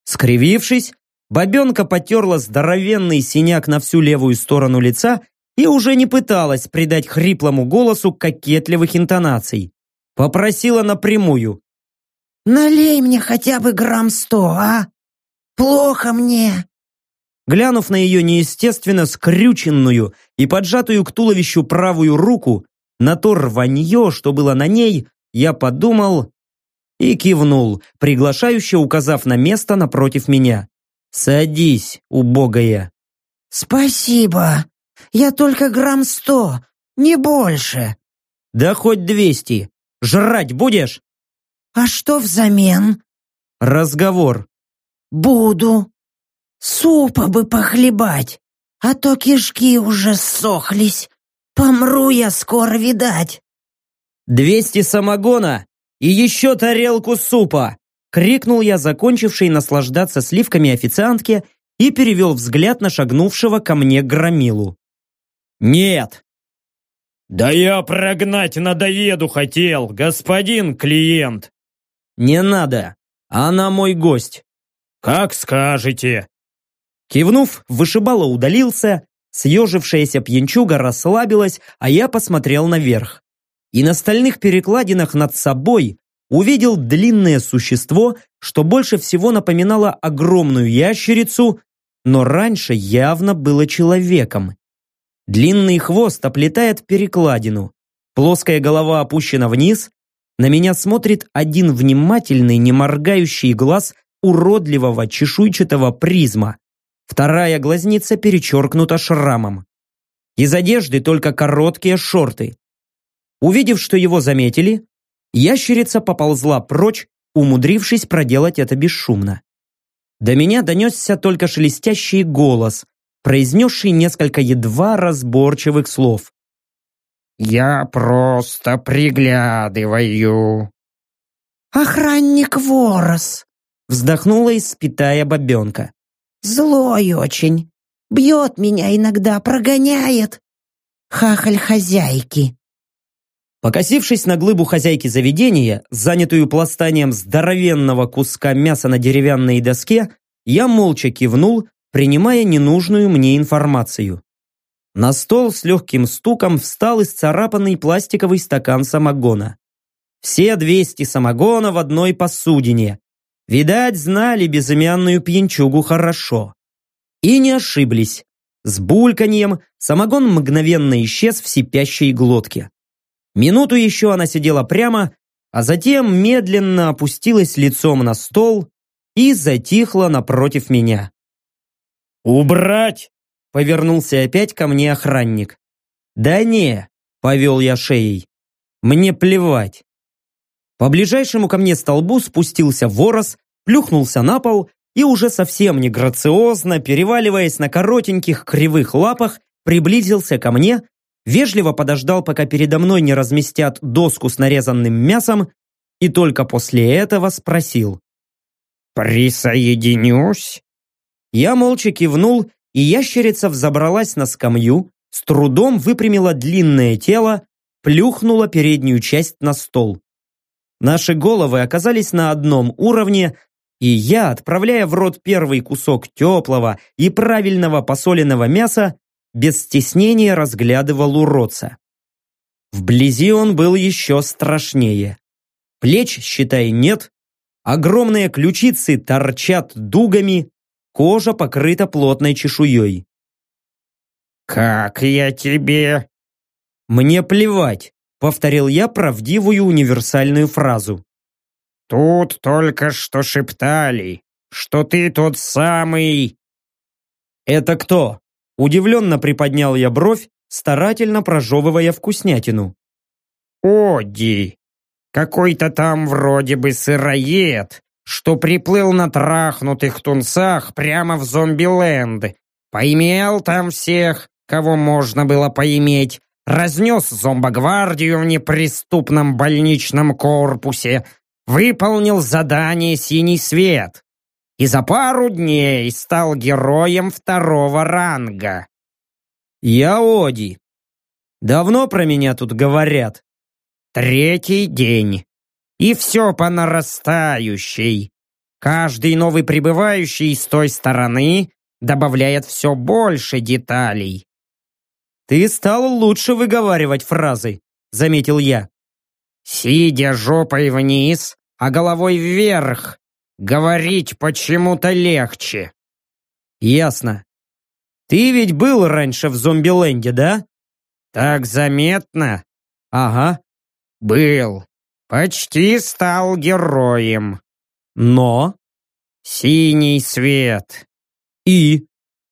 Скривившись, бабенка потерла здоровенный синяк на всю левую сторону лица и уже не пыталась придать хриплому голосу кокетливых интонаций. Попросила напрямую. «Налей мне хотя бы грамм сто, а? Плохо мне!» Глянув на ее неестественно скрюченную и поджатую к туловищу правую руку, на то рванье, что было на ней, я подумал и кивнул, приглашающе указав на место напротив меня. «Садись, убогая!» «Спасибо! Я только грамм сто, не больше!» «Да хоть двести! Жрать будешь?» «А что взамен?» «Разговор». «Буду. Супа бы похлебать, а то кишки уже ссохлись. Помру я скоро, видать». «Двести самогона и еще тарелку супа!» Крикнул я, закончивший наслаждаться сливками официантке, и перевел взгляд на шагнувшего ко мне громилу. «Нет!» «Да я прогнать надоеду хотел, господин клиент!» «Не надо! Она мой гость!» «Как скажете!» Кивнув, вышибало удалился, съежившаяся пьянчуга расслабилась, а я посмотрел наверх. И на стальных перекладинах над собой увидел длинное существо, что больше всего напоминало огромную ящерицу, но раньше явно было человеком. Длинный хвост оплетает перекладину. Плоская голова опущена вниз. На меня смотрит один внимательный, не моргающий глаз уродливого чешуйчатого призма. Вторая глазница перечеркнута шрамом. Из одежды только короткие шорты. Увидев, что его заметили, ящерица поползла прочь, умудрившись проделать это бесшумно. До меня донесся только шелестящий голос, произнесший несколько едва разборчивых слов. «Я просто приглядываю». «Охранник Ворос», вздохнула испитая бабенка. «Злой очень. Бьет меня иногда, прогоняет. Хахаль хозяйки». Покосившись на глыбу хозяйки заведения, занятую пластанием здоровенного куска мяса на деревянной доске, я молча кивнул принимая ненужную мне информацию. На стол с легким стуком встал исцарапанный пластиковый стакан самогона. Все 200 самогона в одной посудине. Видать, знали безымянную пьянчугу хорошо. И не ошиблись. С бульканьем самогон мгновенно исчез в сипящей глотке. Минуту еще она сидела прямо, а затем медленно опустилась лицом на стол и затихла напротив меня. «Убрать!» — повернулся опять ко мне охранник. «Да не!» — повел я шеей. «Мне плевать!» По ближайшему ко мне столбу спустился ворос, плюхнулся на пол и уже совсем не грациозно, переваливаясь на коротеньких кривых лапах, приблизился ко мне, вежливо подождал, пока передо мной не разместят доску с нарезанным мясом, и только после этого спросил. «Присоединюсь?» Я молча кивнул, и ящерица взобралась на скамью, с трудом выпрямила длинное тело, плюхнула переднюю часть на стол. Наши головы оказались на одном уровне, и я, отправляя в рот первый кусок теплого и правильного посоленного мяса, без стеснения разглядывал уродца. Вблизи он был еще страшнее. Плеч, считай, нет, огромные ключицы торчат дугами, кожа покрыта плотной чешуей. «Как я тебе?» «Мне плевать», — повторил я правдивую универсальную фразу. «Тут только что шептали, что ты тот самый...» «Это кто?» Удивленно приподнял я бровь, старательно прожевывая вкуснятину. «Оди! Какой-то там вроде бы сыроед, что приплыл на трахнутых тунцах прямо в зомбиленд. Поимел там всех, кого можно было поиметь, разнес зомбогвардию в неприступном больничном корпусе, выполнил задание «Синий свет» и за пару дней стал героем второго ранга. Я Оди. Давно про меня тут говорят. Третий день. И все по нарастающей. Каждый новый прибывающий с той стороны добавляет все больше деталей. Ты стал лучше выговаривать фразы, заметил я. Сидя жопой вниз, а головой вверх, говорить почему-то легче. Ясно. Ты ведь был раньше в Зомбиленде, да? Так заметно? Ага. Был. Почти стал героем. Но? Синий свет. И?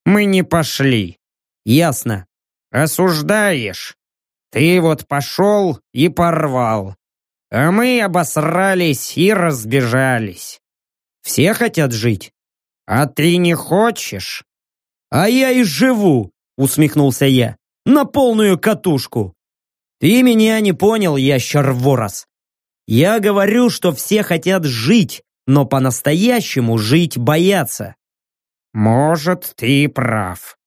Мы не пошли. Ясно. Осуждаешь? Ты вот пошел и порвал. А мы обосрались и разбежались. Все хотят жить. А ты не хочешь? А я и живу, усмехнулся я. На полную катушку. Ты меня не понял, ящер ворос. Я говорю, что все хотят жить, но по-настоящему жить боятся. Может, ты прав.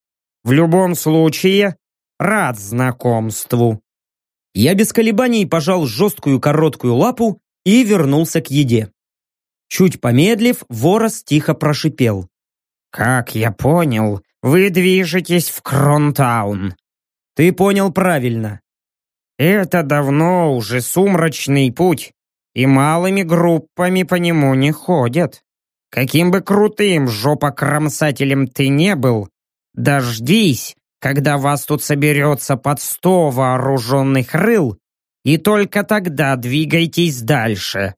В любом случае, рад знакомству. Я без колебаний пожал жесткую короткую лапу и вернулся к еде. Чуть помедлив, ворос тихо прошипел. «Как я понял, вы движетесь в Кронтаун». «Ты понял правильно. Это давно уже сумрачный путь, и малыми группами по нему не ходят. Каким бы крутым жопокромсателем ты не был, дождись, когда вас тут соберется под сто вооруженных рыл, и только тогда двигайтесь дальше.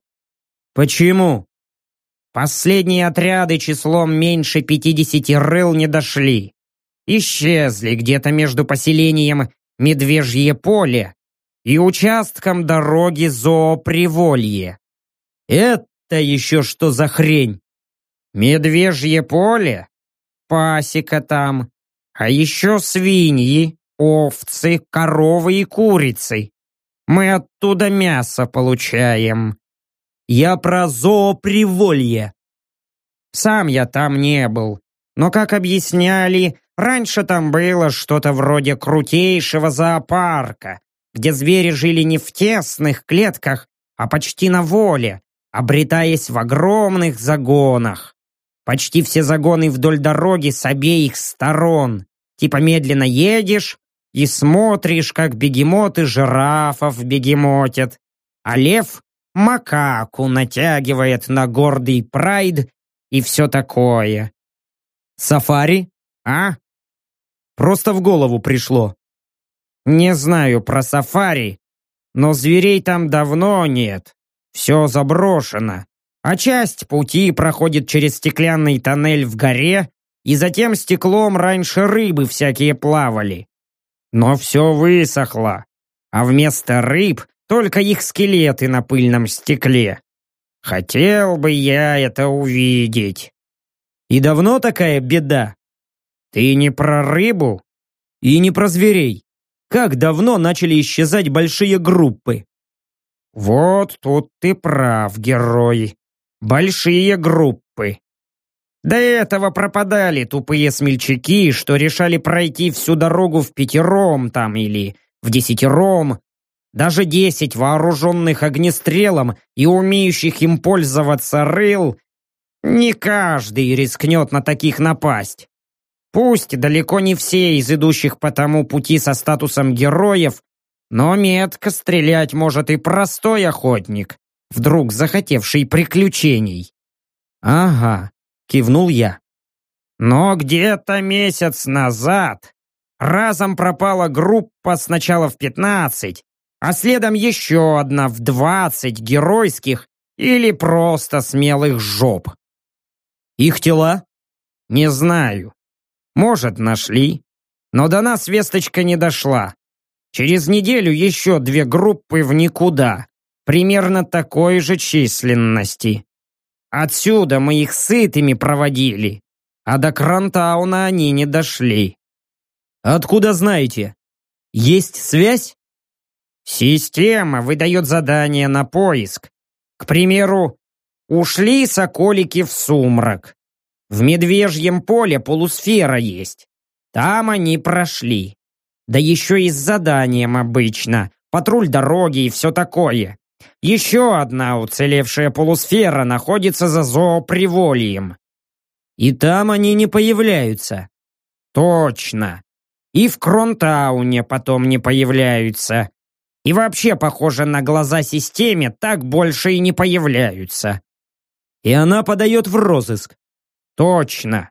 Почему? Последние отряды числом меньше пятидесяти рыл не дошли. Исчезли где-то между поселением Медвежье поле и участком дороги Зооприволье. Это еще что за хрень? Медвежье поле? Пасека там. А еще свиньи, овцы, коровы и курицы. Мы оттуда мясо получаем. Я про зооприволье. Сам я там не был. Но, как объясняли, раньше там было что-то вроде крутейшего зоопарка, где звери жили не в тесных клетках, а почти на воле, обретаясь в огромных загонах. Почти все загоны вдоль дороги с обеих сторон. Типа медленно едешь и смотришь, как бегемоты жирафов бегемотят, а лев макаку натягивает на гордый прайд и все такое. Сафари? А? Просто в голову пришло. Не знаю про сафари, но зверей там давно нет. Все заброшено. А часть пути проходит через стеклянный тоннель в горе, и затем стеклом раньше рыбы всякие плавали. Но все высохло, а вместо рыб только их скелеты на пыльном стекле. Хотел бы я это увидеть. И давно такая беда? Ты не про рыбу? И не про зверей. Как давно начали исчезать большие группы? Вот тут ты прав, герой. Большие группы. До этого пропадали тупые смельчаки, что решали пройти всю дорогу в пятером там или в десятером. Даже десять вооруженных огнестрелом и умеющих им пользоваться рыл не каждый рискнет на таких напасть. Пусть далеко не все из идущих по тому пути со статусом героев но метко стрелять может и простой охотник, вдруг захотевший приключений. Ага, кивнул я. Но где-то месяц назад разом пропала группа сначала в 15, а следом еще одна в 20 геройских или просто смелых жоп. Их тела? Не знаю. Может, нашли. Но до нас весточка не дошла. Через неделю еще две группы в никуда, примерно такой же численности. Отсюда мы их сытыми проводили, а до Крантауна они не дошли. Откуда знаете? Есть связь? Система выдает задание на поиск. К примеру, ушли соколики в сумрак. В медвежьем поле полусфера есть. Там они прошли. Да еще и с заданием обычно. Патруль дороги и все такое. Еще одна уцелевшая полусфера находится за зоопривольем. И там они не появляются. Точно. И в Кронтауне потом не появляются. И вообще, похоже, на глаза системе так больше и не появляются. И она подает в розыск. Точно.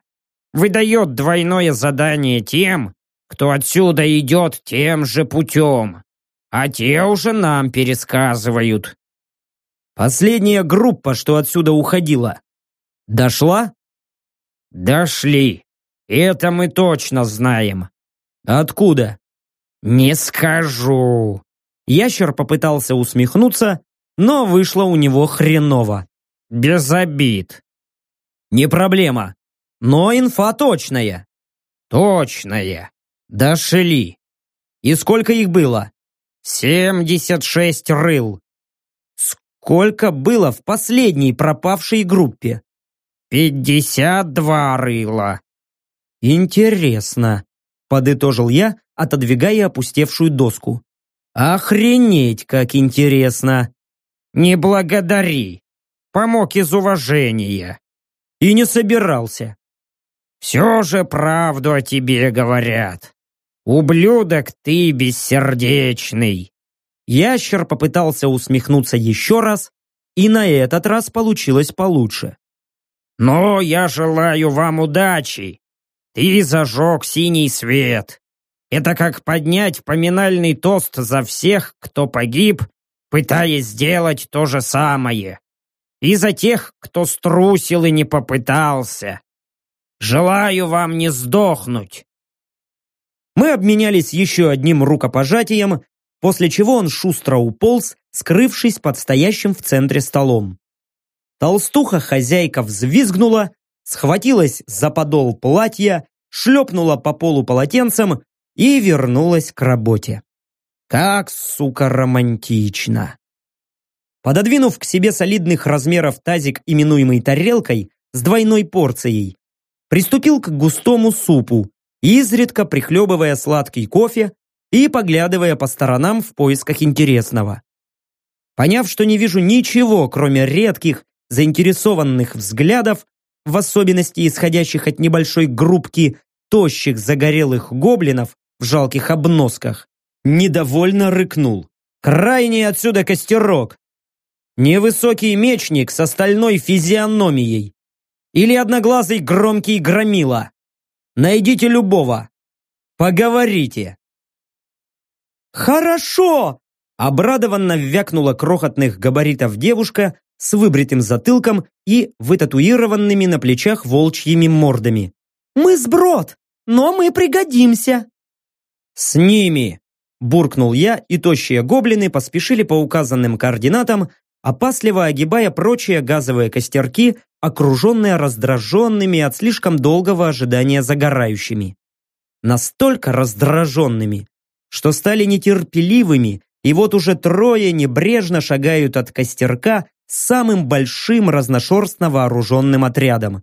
Выдает двойное задание тем, кто отсюда идет тем же путем, а те уже нам пересказывают. Последняя группа, что отсюда уходила, дошла? Дошли. Это мы точно знаем. Откуда? Не скажу. Ящер попытался усмехнуться, но вышло у него хреново. Без обид. Не проблема. Но инфа точная. Точная. Дошли. И сколько их было? Семьдесят шесть рыл. Сколько было в последней пропавшей группе? Пятьдесят два рыла. Интересно, подытожил я, отодвигая опустевшую доску. Охренеть, как интересно. Не благодари. Помог из уважения. И не собирался. Все же правду о тебе говорят. «Ублюдок ты бессердечный!» Ящер попытался усмехнуться еще раз, и на этот раз получилось получше. «Но я желаю вам удачи! Ты зажег синий свет. Это как поднять поминальный тост за всех, кто погиб, пытаясь сделать то же самое. И за тех, кто струсил и не попытался. Желаю вам не сдохнуть, мы обменялись еще одним рукопожатием, после чего он шустро уполз, скрывшись под стоящим в центре столом. Толстуха-хозяйка взвизгнула, схватилась за подол платья, шлепнула по полу полотенцем и вернулась к работе. Как, сука, романтично! Пододвинув к себе солидных размеров тазик, именуемый тарелкой, с двойной порцией, приступил к густому супу, изредка прихлебывая сладкий кофе и поглядывая по сторонам в поисках интересного. Поняв, что не вижу ничего, кроме редких, заинтересованных взглядов, в особенности исходящих от небольшой группки тощих загорелых гоблинов в жалких обносках, недовольно рыкнул. «Крайний отсюда костерок! Невысокий мечник с остальной физиономией! Или одноглазый громкий громила!» Найдите любого. Поговорите. Хорошо! Обрадованно вякнула крохотных габаритов девушка с выбритым затылком и вытатуированными на плечах волчьими мордами. «Мы сброд, но мы пригодимся!» «С ними!» – буркнул я, и тощие гоблины поспешили по указанным координатам, опасливо огибая прочие газовые костерки окруженная раздраженными от слишком долгого ожидания загорающими. Настолько раздраженными, что стали нетерпеливыми и вот уже трое небрежно шагают от костерка самым большим разношерстно вооруженным отрядом.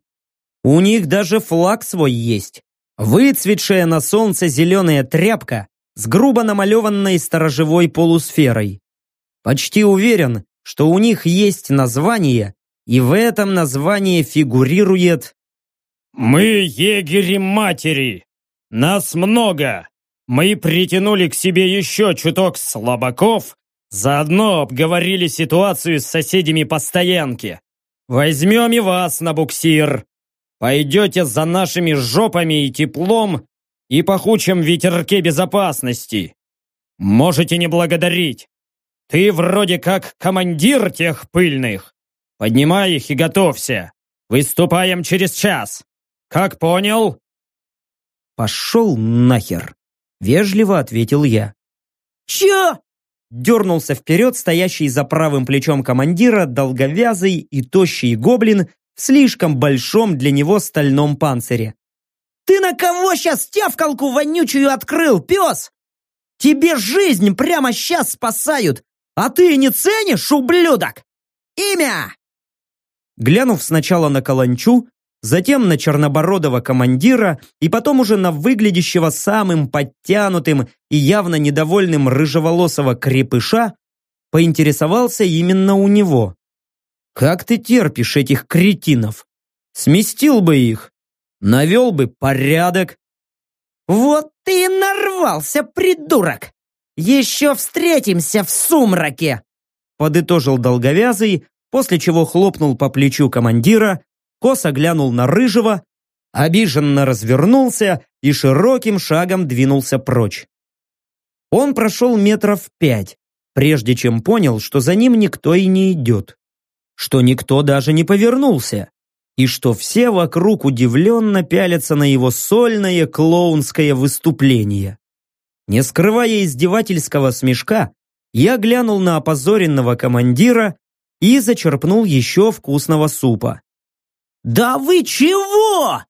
У них даже флаг свой есть. Выцветшая на солнце зеленая тряпка с грубо намалеванной сторожевой полусферой. Почти уверен, что у них есть название, и в этом названии фигурирует «Мы егери-матери! Нас много! Мы притянули к себе еще чуток слабаков, заодно обговорили ситуацию с соседями по стоянке. Возьмем и вас на буксир. Пойдете за нашими жопами и теплом и пахучем ветерке безопасности. Можете не благодарить. Ты вроде как командир тех пыльных. Поднимай их и готовься. Выступаем через час. Как понял? Пошел нахер. Вежливо ответил я. Чё? Дернулся вперед стоящий за правым плечом командира долговязый и тощий гоблин в слишком большом для него стальном панцире. «Ты на кого сейчас тявкалку вонючую открыл, пес? Тебе жизнь прямо сейчас спасают, а ты не ценишь, ублюдок? Имя!» Глянув сначала на Каланчу, затем на чернобородого командира и потом уже на выглядящего самым подтянутым и явно недовольным рыжеволосого крепыша, поинтересовался именно у него. «Как ты терпишь этих кретинов? Сместил бы их, навел бы порядок». «Вот ты и нарвался, придурок! Еще встретимся в сумраке!» подытожил долговязый, после чего хлопнул по плечу командира, косо глянул на Рыжего, обиженно развернулся и широким шагом двинулся прочь. Он прошел метров пять, прежде чем понял, что за ним никто и не идет, что никто даже не повернулся, и что все вокруг удивленно пялятся на его сольное клоунское выступление. Не скрывая издевательского смешка, я глянул на опозоренного командира и зачерпнул еще вкусного супа. «Да вы чего?»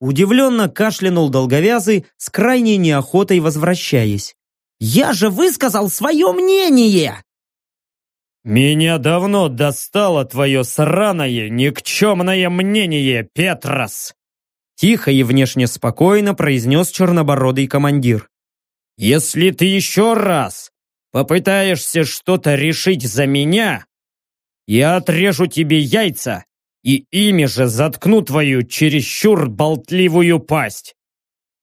Удивленно кашлянул долговязый, с крайней неохотой возвращаясь. «Я же высказал свое мнение!» «Меня давно достало твое сраное, никчемное мнение, Петрос!» Тихо и внешне спокойно произнес чернобородый командир. «Если ты еще раз попытаешься что-то решить за меня, я отрежу тебе яйца и ими же заткну твою чересчур болтливую пасть.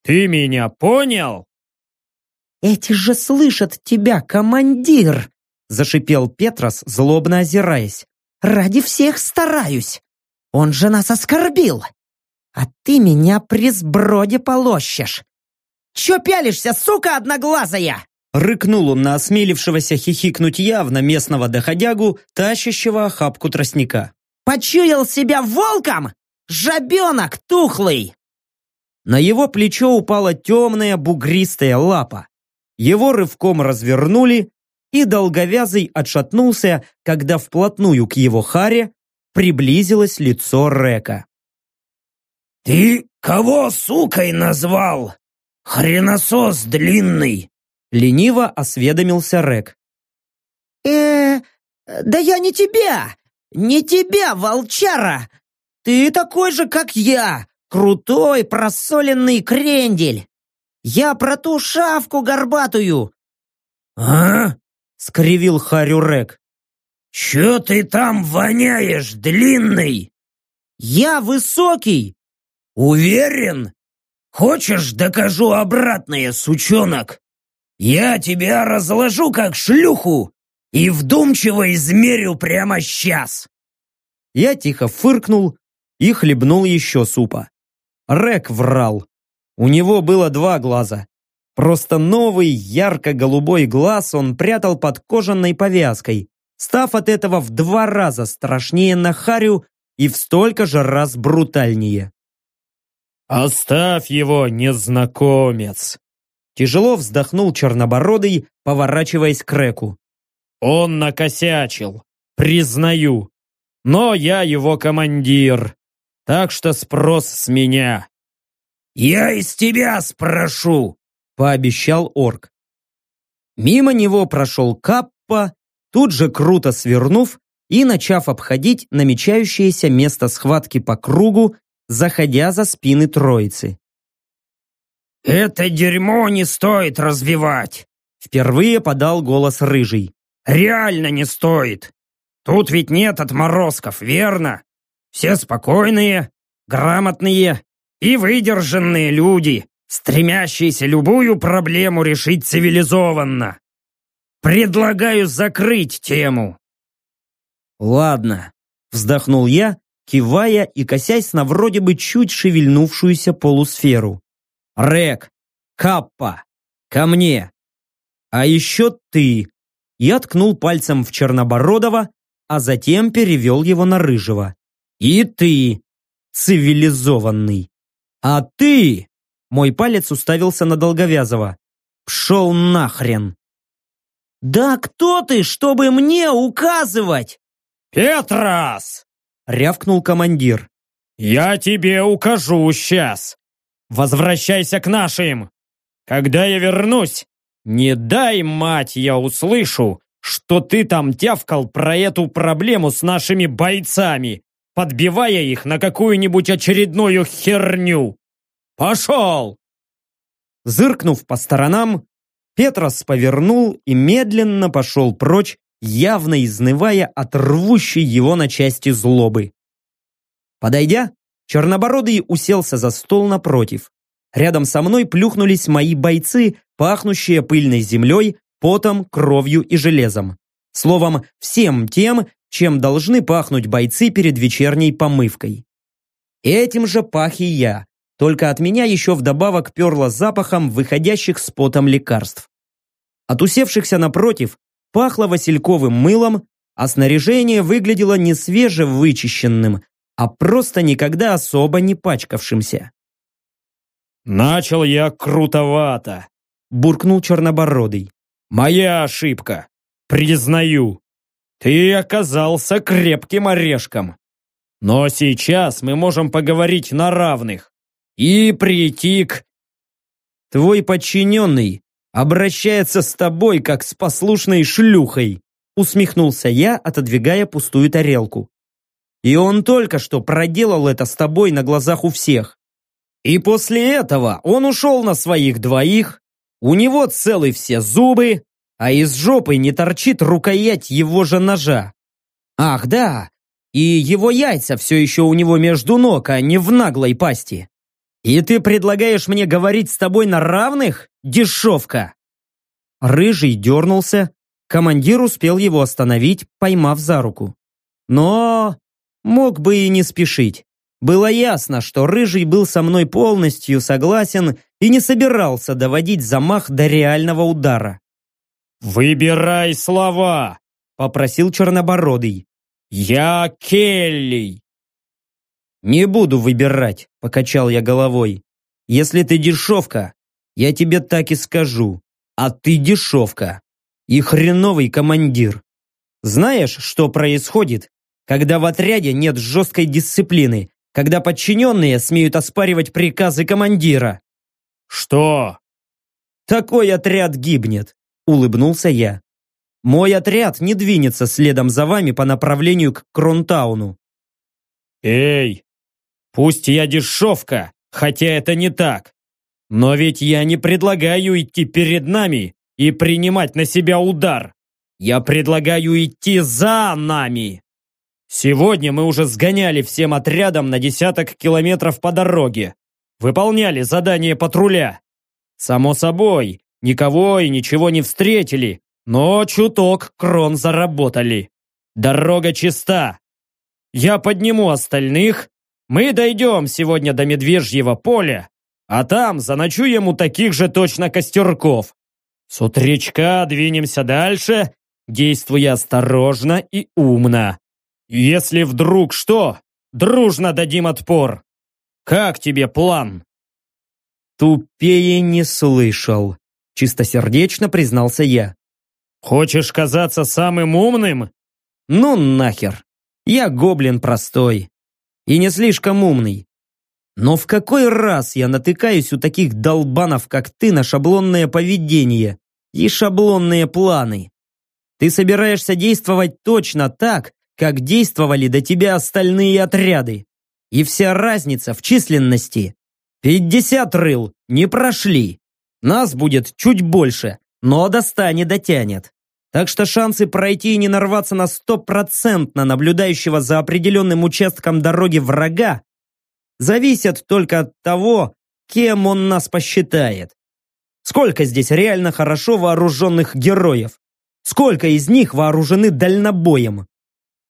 Ты меня понял?» «Эти же слышат тебя, командир!» Зашипел Петрос, злобно озираясь. «Ради всех стараюсь! Он же нас оскорбил! А ты меня при сброде полощешь! Че пялишься, сука одноглазая?» Рыкнул он на осмелившегося хихикнуть явно местного доходягу, тащащего охапку тростника. «Почуял себя волком? Жабенок тухлый!» На его плечо упала темная бугристая лапа. Его рывком развернули, и долговязый отшатнулся, когда вплотную к его харе приблизилось лицо Река. «Ты кого сукой назвал? Хреносос длинный!» Лениво осведомился Рек. э да я не тебя! Не тебя, волчара! Ты такой же, как я! Крутой просоленный крендель! Я про ту шавку горбатую!» «А?» — скривил Харю Рек. «Чё ты там воняешь, длинный?» «Я высокий!» «Уверен? Хочешь, докажу обратное, сучонок? Я тебя разложу как шлюху и вдумчиво измерю прямо сейчас!» Я тихо фыркнул и хлебнул еще супа. Рек врал. У него было два глаза. Просто новый ярко-голубой глаз он прятал под кожаной повязкой, став от этого в два раза страшнее на Харю и в столько же раз брутальнее. «Оставь его, незнакомец!» Тяжело вздохнул чернобородый, поворачиваясь к Реку. «Он накосячил, признаю. Но я его командир, так что спрос с меня». «Я из тебя спрошу!» пообещал орк. Мимо него прошел Каппа, тут же круто свернув и начав обходить намечающееся место схватки по кругу, заходя за спины троицы. «Это дерьмо не стоит развивать!» Впервые подал голос рыжий. «Реально не стоит! Тут ведь нет отморозков, верно? Все спокойные, грамотные и выдержанные люди, стремящиеся любую проблему решить цивилизованно. Предлагаю закрыть тему. Ладно, вздохнул я, кивая и косясь на вроде бы чуть шевельнувшуюся полусферу. Рек, Каппа, ко мне. А еще ты. Я ткнул пальцем в Чернобородова, а затем перевел его на Рыжего. И ты, цивилизованный. А ты, мой палец уставился на Долговязова. Пшел нахрен. Да кто ты, чтобы мне указывать? Петрас! Рявкнул командир. Я тебе укажу сейчас. Возвращайся к нашим. Когда я вернусь, не дай, мать, я услышу, что ты там тявкал про эту проблему с нашими бойцами, подбивая их на какую-нибудь очередную херню. Пошел!» Зыркнув по сторонам, Петрос повернул и медленно пошел прочь, явно изнывая от рвущей его на части злобы. Подойдя, Чернобородый уселся за стол напротив. Рядом со мной плюхнулись мои бойцы, пахнущие пыльной землей, потом, кровью и железом. Словом, всем тем, чем должны пахнуть бойцы перед вечерней помывкой. Этим же пах и я, только от меня еще вдобавок перло запахом выходящих с потом лекарств. От усевшихся напротив пахло васильковым мылом, а снаряжение выглядело не свежевычищенным, а просто никогда особо не пачкавшимся. «Начал я крутовато», — буркнул Чернобородый. «Моя ошибка. Признаю. Ты оказался крепким орешком. Но сейчас мы можем поговорить на равных и прийти к... Твой подчиненный обращается с тобой, как с послушной шлюхой, усмехнулся я, отодвигая пустую тарелку. И он только что проделал это с тобой на глазах у всех. И после этого он ушел на своих двоих, у него целы все зубы, а из жопы не торчит рукоять его же ножа. Ах, да, и его яйца все еще у него между ног, а не в наглой пасти. «И ты предлагаешь мне говорить с тобой на равных, дешевка?» Рыжий дернулся, командир успел его остановить, поймав за руку. Но мог бы и не спешить. Было ясно, что Рыжий был со мной полностью согласен и не собирался доводить замах до реального удара. «Выбирай слова!» — попросил Чернобородый. «Я Келли!» «Не буду выбирать», — покачал я головой. «Если ты дешевка, я тебе так и скажу. А ты дешевка. И хреновый командир. Знаешь, что происходит, когда в отряде нет жесткой дисциплины, когда подчиненные смеют оспаривать приказы командира?» «Что?» «Такой отряд гибнет», — улыбнулся я. «Мой отряд не двинется следом за вами по направлению к Кронтауну». «Эй, Пусть я дешевка, хотя это не так. Но ведь я не предлагаю идти перед нами и принимать на себя удар. Я предлагаю идти за нами. Сегодня мы уже сгоняли всем отрядом на десяток километров по дороге. Выполняли задание патруля. Само собой, никого и ничего не встретили, но чуток крон заработали. Дорога чиста. Я подниму остальных, мы дойдем сегодня до Медвежьего поля, а там заночуем у таких же точно костерков. С утречка двинемся дальше, действуя осторожно и умно. Если вдруг что, дружно дадим отпор. Как тебе план?» «Тупее не слышал», — чистосердечно признался я. «Хочешь казаться самым умным?» «Ну нахер! Я гоблин простой и не слишком умный. Но в какой раз я натыкаюсь у таких долбанов, как ты, на шаблонное поведение? и шаблонные планы. Ты собираешься действовать точно так, как действовали до тебя остальные отряды. И вся разница в численности. 50 рыл не прошли. Нас будет чуть больше, но до 100 не дотянет. Так что шансы пройти и не нарваться на стопроцентно наблюдающего за определенным участком дороги врага зависят только от того, кем он нас посчитает. Сколько здесь реально хорошо вооруженных героев? Сколько из них вооружены дальнобоем?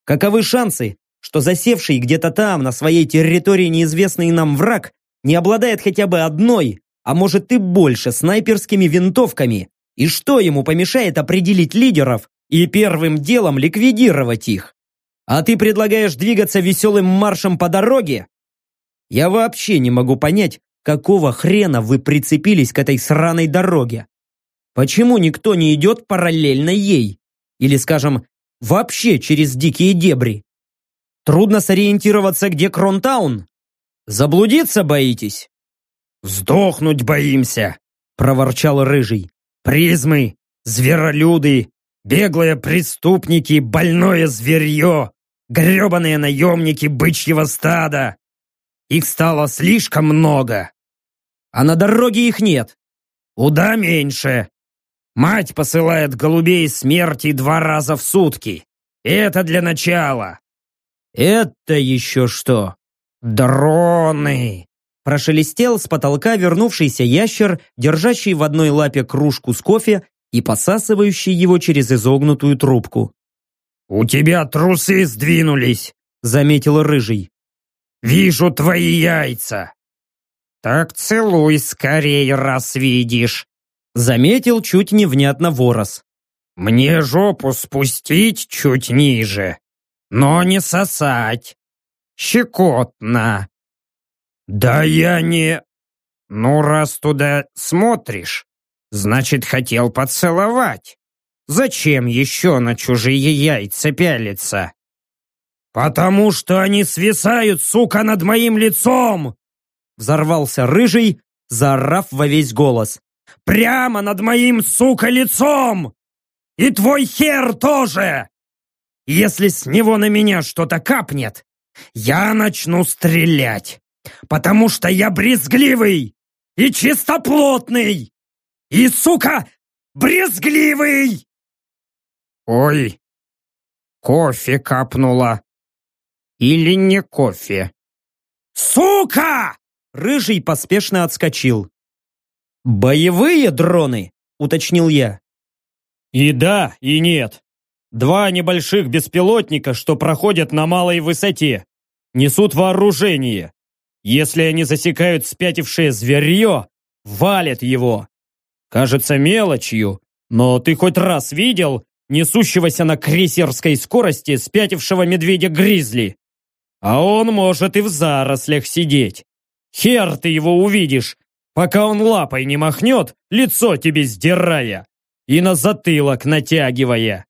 Каковы шансы, что засевший где-то там, на своей территории неизвестный нам враг, не обладает хотя бы одной, а может и больше снайперскими винтовками, и что ему помешает определить лидеров и первым делом ликвидировать их? А ты предлагаешь двигаться веселым маршем по дороге? Я вообще не могу понять, какого хрена вы прицепились к этой сраной дороге. Почему никто не идет параллельно ей? Или, скажем, вообще через дикие дебри? Трудно сориентироваться, где Кронтаун? Заблудиться боитесь? «Сдохнуть боимся!» – проворчал Рыжий. Призмы, зверолюды, беглые преступники, больное зверье, гребаные наемники бычьего стада. Их стало слишком много. А на дороге их нет. Уда меньше. Мать посылает голубей смерти два раза в сутки. Это для начала. Это еще что? Дроны. Прошелестел с потолка вернувшийся ящер, держащий в одной лапе кружку с кофе и посасывающий его через изогнутую трубку. «У тебя трусы сдвинулись», — заметил Рыжий. «Вижу твои яйца». «Так целуй скорее, раз видишь», — заметил чуть невнятно ворос. «Мне жопу спустить чуть ниже, но не сосать. Щекотно». «Да я не...» «Ну, раз туда смотришь, значит, хотел поцеловать. Зачем еще на чужие яйца пялиться?» «Потому что они свисают, сука, над моим лицом!» Взорвался рыжий, заорав во весь голос. «Прямо над моим, сука, лицом! И твой хер тоже! Если с него на меня что-то капнет, я начну стрелять!» потому что я брезгливый и чистоплотный и, сука, брезгливый!» «Ой, кофе капнула. Или не кофе?» «Сука!» Рыжий поспешно отскочил. «Боевые дроны?» — уточнил я. «И да, и нет. Два небольших беспилотника, что проходят на малой высоте, несут вооружение. Если они засекают спятившее зверье, валят его. Кажется мелочью, но ты хоть раз видел несущегося на крейсерской скорости спятившего медведя-гризли? А он может и в зарослях сидеть. Хер ты его увидишь, пока он лапой не махнет, лицо тебе сдирая и на затылок натягивая.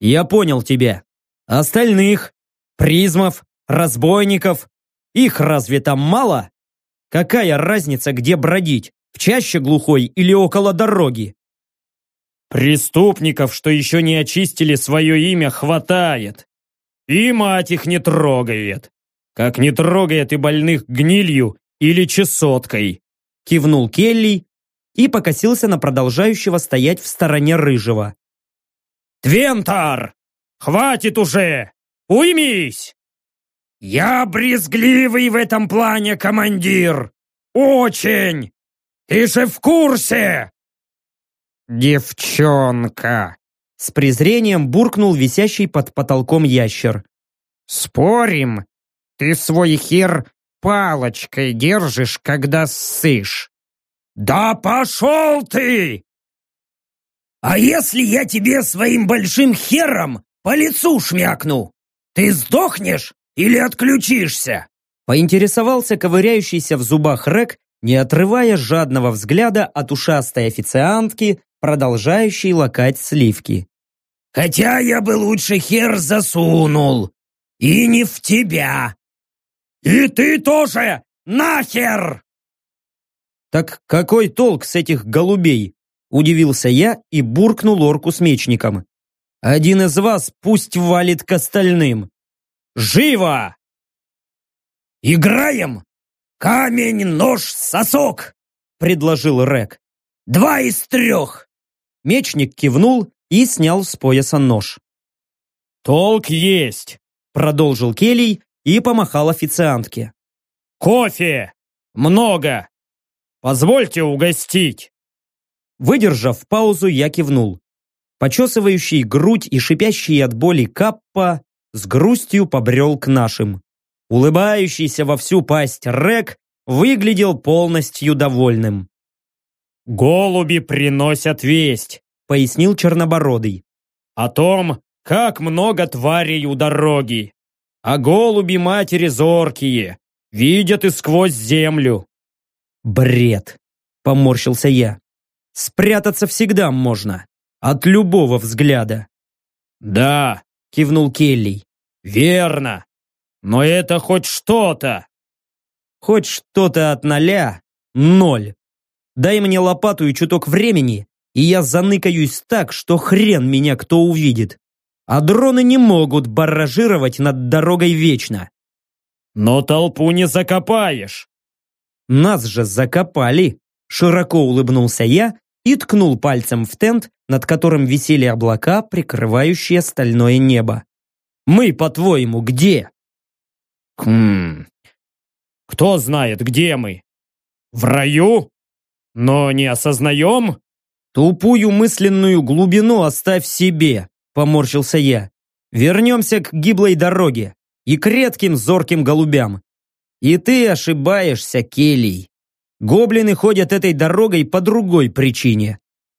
Я понял тебя. Остальных, призмов, разбойников, их разве там мало? Какая разница, где бродить? В чаще глухой или около дороги? Преступников, что еще не очистили свое имя, хватает. И мать их не трогает. Как не трогает и больных гнилью или чесоткой. Кивнул Келли и покосился на продолжающего стоять в стороне рыжего. «Твентар! Хватит уже! Уймись!» «Я брезгливый в этом плане, командир! Очень! Ты же в курсе!» «Девчонка!» С презрением буркнул висящий под потолком ящер. «Спорим, ты свой хер палочкой держишь, когда ссышь?» «Да пошел ты!» «А если я тебе своим большим хером по лицу шмякну? Ты сдохнешь или отключишься?» Поинтересовался ковыряющийся в зубах Рек, не отрывая жадного взгляда от ушастой официантки, продолжающей лакать сливки. «Хотя я бы лучше хер засунул. И не в тебя. И ты тоже нахер!» «Так какой толк с этих голубей?» Удивился я и буркнул орку с мечником. Один из вас пусть валит к остальным. Живо! Играем! Камень, нож, сосок! Предложил Рек. Два из трех! Мечник кивнул и снял с пояса нож. «Толк есть!» Продолжил Келий и помахал официантке. «Кофе! Много! Позвольте угостить!» Выдержав паузу, я кивнул. Почесывающий грудь и шипящий от боли каппа с грустью побрел к нашим. Улыбающийся во всю пасть Рек выглядел полностью довольным. «Голуби приносят весть», — пояснил Чернобородый. «О том, как много тварей у дороги. А голуби матери зоркие, видят и сквозь землю». «Бред», — поморщился я. «Спрятаться всегда можно. От любого взгляда». «Да», — кивнул Келли. «Верно. Но это хоть что-то». «Хоть что-то от ноля — ноль. Дай мне лопату и чуток времени, и я заныкаюсь так, что хрен меня кто увидит. А дроны не могут барражировать над дорогой вечно». «Но толпу не закопаешь». «Нас же закопали», — широко улыбнулся я и ткнул пальцем в тент, над которым висели облака, прикрывающие стальное небо. «Мы, по-твоему, где?» «Хм... Кто знает, где мы? В раю? Но не осознаем?» «Тупую мысленную глубину оставь себе», — поморщился я. «Вернемся к гиблой дороге и к редким зорким голубям. И ты ошибаешься, Келий. Гоблины ходят этой дорогой по другой причине.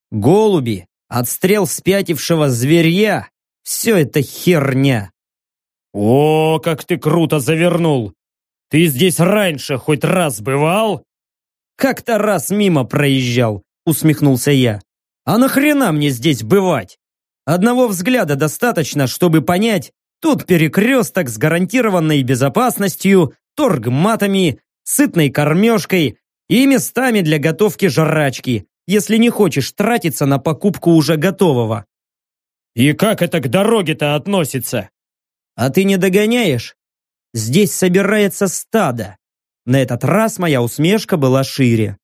Голуби, отстрел спятившего зверья – все это херня. О, как ты круто завернул! Ты здесь раньше хоть раз бывал? Как-то раз мимо проезжал, усмехнулся я. А нахрена мне здесь бывать? Одного взгляда достаточно, чтобы понять, тут перекресток с гарантированной безопасностью, торгматами, сытной кормежкой и местами для готовки жрачки, если не хочешь тратиться на покупку уже готового. И как это к дороге-то относится? А ты не догоняешь? Здесь собирается стадо. На этот раз моя усмешка была шире.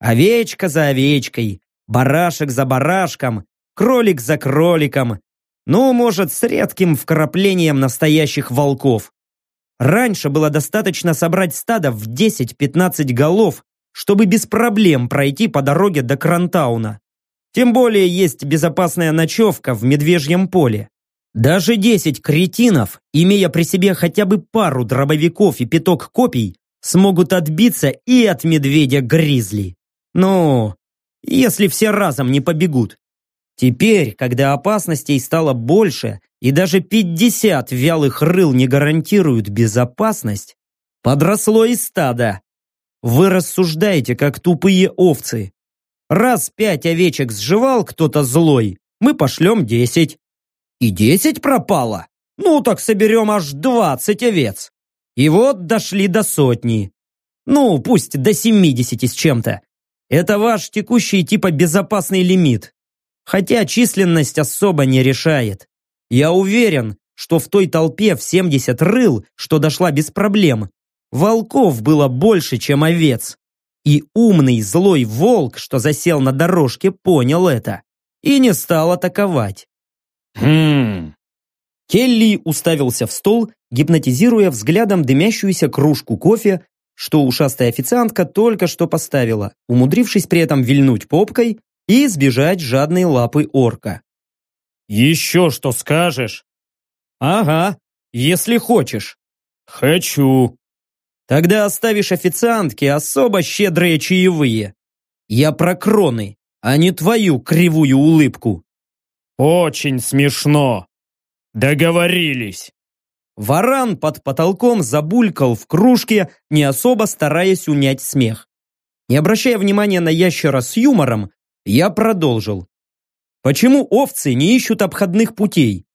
Овечка за овечкой, барашек за барашком, кролик за кроликом. Ну, может, с редким вкраплением настоящих волков. Раньше было достаточно собрать стадо в 10-15 голов, чтобы без проблем пройти по дороге до Крантауна. Тем более есть безопасная ночевка в Медвежьем поле. Даже 10 кретинов, имея при себе хотя бы пару дробовиков и пяток копий, смогут отбиться и от медведя-гризли. Ну, если все разом не побегут. Теперь, когда опасностей стало больше, и даже 50 вялых рыл не гарантируют безопасность, подросло и стадо, вы рассуждаете, как тупые овцы. Раз пять овечек сживал кто-то злой, мы пошлем десять. И десять пропало? Ну так соберем аж двадцать овец. И вот дошли до сотни. Ну, пусть до семидесяти с чем-то. Это ваш текущий типа безопасный лимит. Хотя численность особо не решает. Я уверен, что в той толпе в 70 рыл, что дошла без проблем, Волков было больше, чем овец. И умный злой волк, что засел на дорожке, понял это. И не стал атаковать. Хм. Келли уставился в стол, гипнотизируя взглядом дымящуюся кружку кофе, что ушастая официантка только что поставила, умудрившись при этом вильнуть попкой и избежать жадной лапы орка. «Еще что скажешь?» «Ага, если хочешь». «Хочу», Тогда оставишь официантке особо щедрые чаевые. Я про кроны, а не твою кривую улыбку. Очень смешно. Договорились. Варан под потолком забулькал в кружке, не особо стараясь унять смех. Не обращая внимания на ящера с юмором, я продолжил. Почему овцы не ищут обходных путей?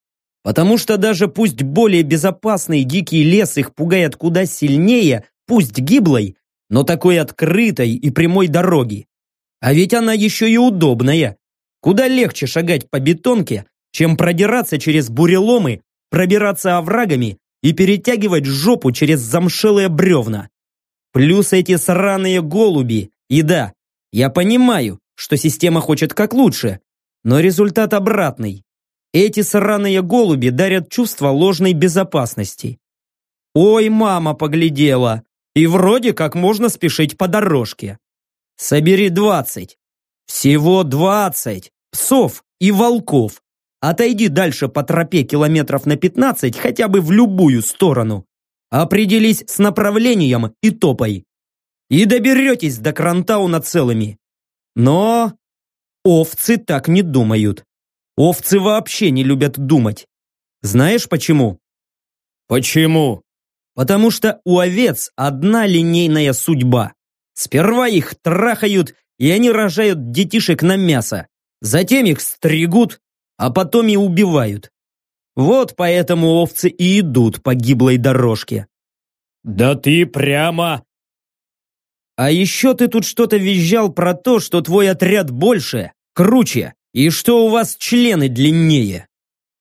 Потому что даже пусть более безопасный дикий лес их пугает куда сильнее, пусть гиблой, но такой открытой и прямой дороги. А ведь она еще и удобная. Куда легче шагать по бетонке, чем продираться через буреломы, пробираться оврагами и перетягивать жопу через замшелые бревна. Плюс эти сраные голуби. И да, я понимаю, что система хочет как лучше, но результат обратный. Эти сраные голуби дарят чувство ложной безопасности. Ой, мама поглядела, и вроде как можно спешить по дорожке. Собери двадцать. Всего двадцать псов и волков. Отойди дальше по тропе километров на пятнадцать, хотя бы в любую сторону. Определись с направлением и топай. И доберетесь до Крантауна целыми. Но овцы так не думают. Овцы вообще не любят думать. Знаешь почему? Почему? Потому что у овец одна линейная судьба. Сперва их трахают, и они рожают детишек на мясо. Затем их стригут, а потом и убивают. Вот поэтому овцы и идут по гиблой дорожке. Да ты прямо... А еще ты тут что-то визжал про то, что твой отряд больше, круче, и что у вас члены длиннее.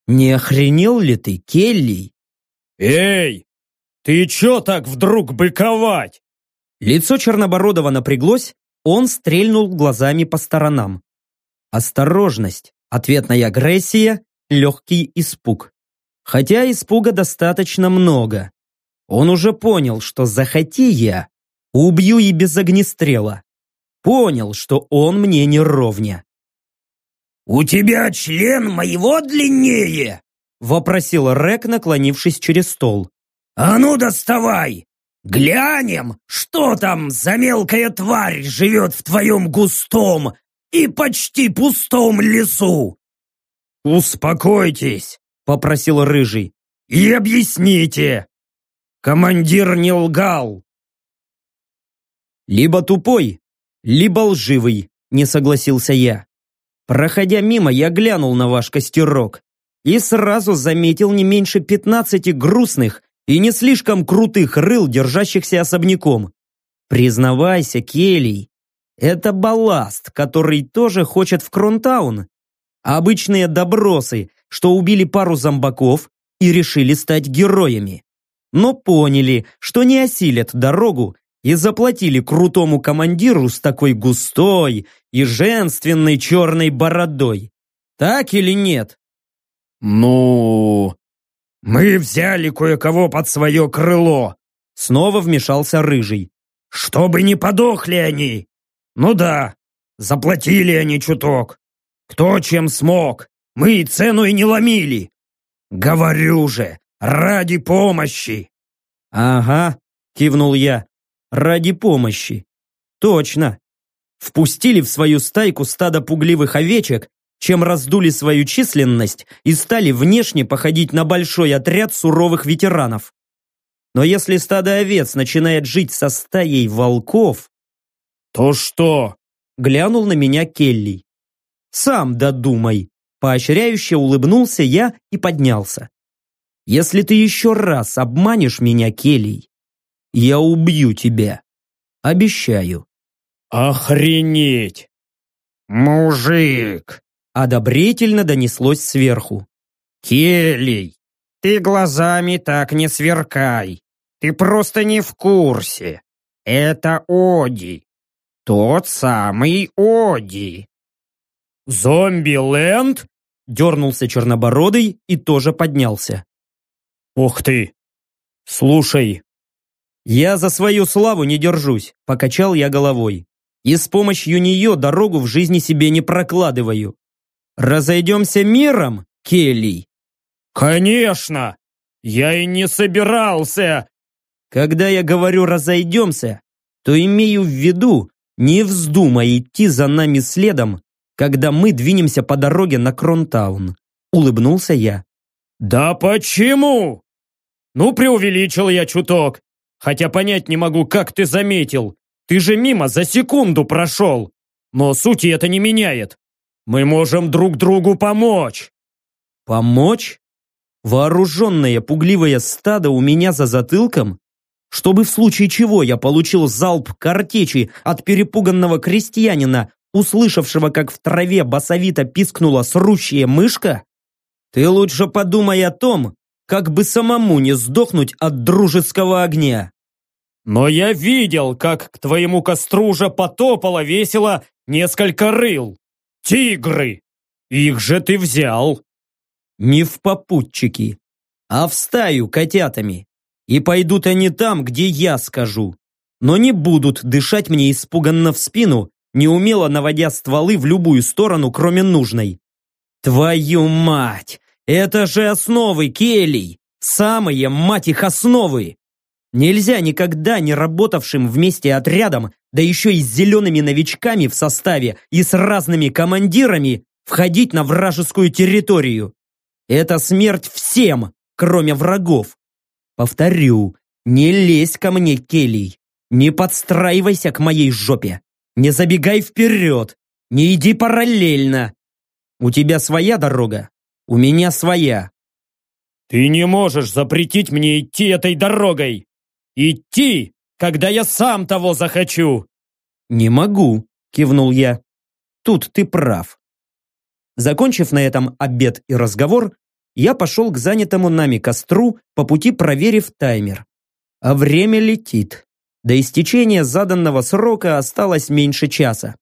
Не охренел ли ты, Келли? Эй, ты че так вдруг быковать? Лицо Чернобородова напряглось, он стрельнул глазами по сторонам. Осторожность, ответная агрессия, легкий испуг. Хотя испуга достаточно много. Он уже понял, что захоти я, убью и без огнестрела. Понял, что он мне не ровня. «У тебя член моего длиннее?» Вопросил Рек, наклонившись через стол. «А ну доставай! Глянем, что там за мелкая тварь живет в твоем густом и почти пустом лесу!» «Успокойтесь!» — попросил Рыжий. «И объясните! Командир не лгал!» «Либо тупой, либо лживый», — не согласился я. Проходя мимо, я глянул на ваш костерок и сразу заметил не меньше пятнадцати грустных и не слишком крутых рыл, держащихся особняком. Признавайся, Келли, это балласт, который тоже хочет в Кронтаун. Обычные добросы, что убили пару зомбаков и решили стать героями. Но поняли, что не осилят дорогу и заплатили крутому командиру с такой густой и женственной черной бородой. Так или нет? Ну, мы взяли кое-кого под свое крыло. Снова вмешался Рыжий. Чтобы не подохли они. Ну да, заплатили они чуток. Кто чем смог. Мы и цену и не ломили. Говорю же, ради помощи. Ага, кивнул я ради помощи. Точно. Впустили в свою стайку стадо пугливых овечек, чем раздули свою численность и стали внешне походить на большой отряд суровых ветеранов. Но если стадо овец начинает жить со стаей волков... То что? Глянул на меня Келли. Сам додумай. Поощряюще улыбнулся я и поднялся. Если ты еще раз обманешь меня, Келли, я убью тебя. Обещаю. Охренеть! Мужик! Одобрительно донеслось сверху. Келли, ты глазами так не сверкай. Ты просто не в курсе. Это Оди. Тот самый Оди. Зомби-ленд? Дернулся чернобородый и тоже поднялся. Ух ты! Слушай, «Я за свою славу не держусь», – покачал я головой. «И с помощью нее дорогу в жизни себе не прокладываю. Разойдемся миром, Келли?» «Конечно! Я и не собирался!» «Когда я говорю «разойдемся», то имею в виду, не вздумай идти за нами следом, когда мы двинемся по дороге на Кронтаун», – улыбнулся я. «Да почему?» «Ну, преувеличил я чуток. Хотя понять не могу, как ты заметил. Ты же мимо за секунду прошел. Но сути это не меняет. Мы можем друг другу помочь. Помочь? Вооруженное пугливое стадо у меня за затылком? Чтобы в случае чего я получил залп картечи от перепуганного крестьянина, услышавшего, как в траве басовито пискнула срущая мышка? Ты лучше подумай о том, как бы самому не сдохнуть от дружеского огня. Но я видел, как к твоему костру уже потопало весело несколько рыл. Тигры! Их же ты взял. Не в попутчики, а в стаю котятами. И пойдут они там, где я скажу. Но не будут дышать мне испуганно в спину, неумело наводя стволы в любую сторону, кроме нужной. Твою мать! Это же основы, Келли! Самые, мать их, основы! Нельзя никогда не работавшим вместе отрядом, да еще и с зелеными новичками в составе и с разными командирами, входить на вражескую территорию. Это смерть всем, кроме врагов. Повторю, не лезь ко мне, Келли. Не подстраивайся к моей жопе. Не забегай вперед. Не иди параллельно. У тебя своя дорога, у меня своя. Ты не можешь запретить мне идти этой дорогой. Идти, когда я сам того захочу. Не могу, кивнул я. Тут ты прав. Закончив на этом обед и разговор, я пошел к занятому нами костру, по пути проверив таймер. А время летит. До истечения заданного срока осталось меньше часа.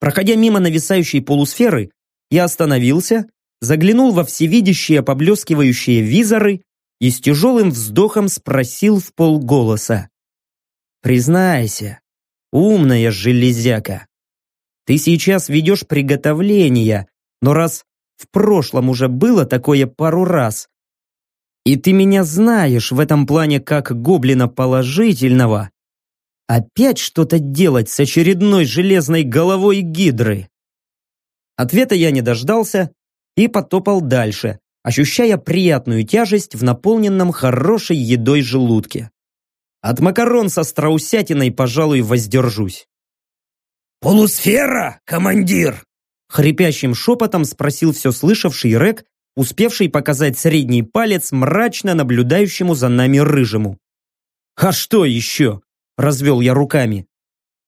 Проходя мимо нависающей полусферы, я остановился, заглянул во всевидящие поблескивающие визоры и с тяжелым вздохом спросил в полголоса. «Признайся, умная железяка, ты сейчас ведешь приготовления, но раз в прошлом уже было такое пару раз. И ты меня знаешь в этом плане как гоблина положительного. Опять что-то делать с очередной железной головой гидры? Ответа я не дождался и потопал дальше, ощущая приятную тяжесть в наполненном хорошей едой желудке. От макарон со страусятиной, пожалуй, воздержусь. «Полусфера, командир!» Хрипящим шепотом спросил все слышавший Рек, успевший показать средний палец мрачно наблюдающему за нами рыжему. «А что еще?» – развел я руками.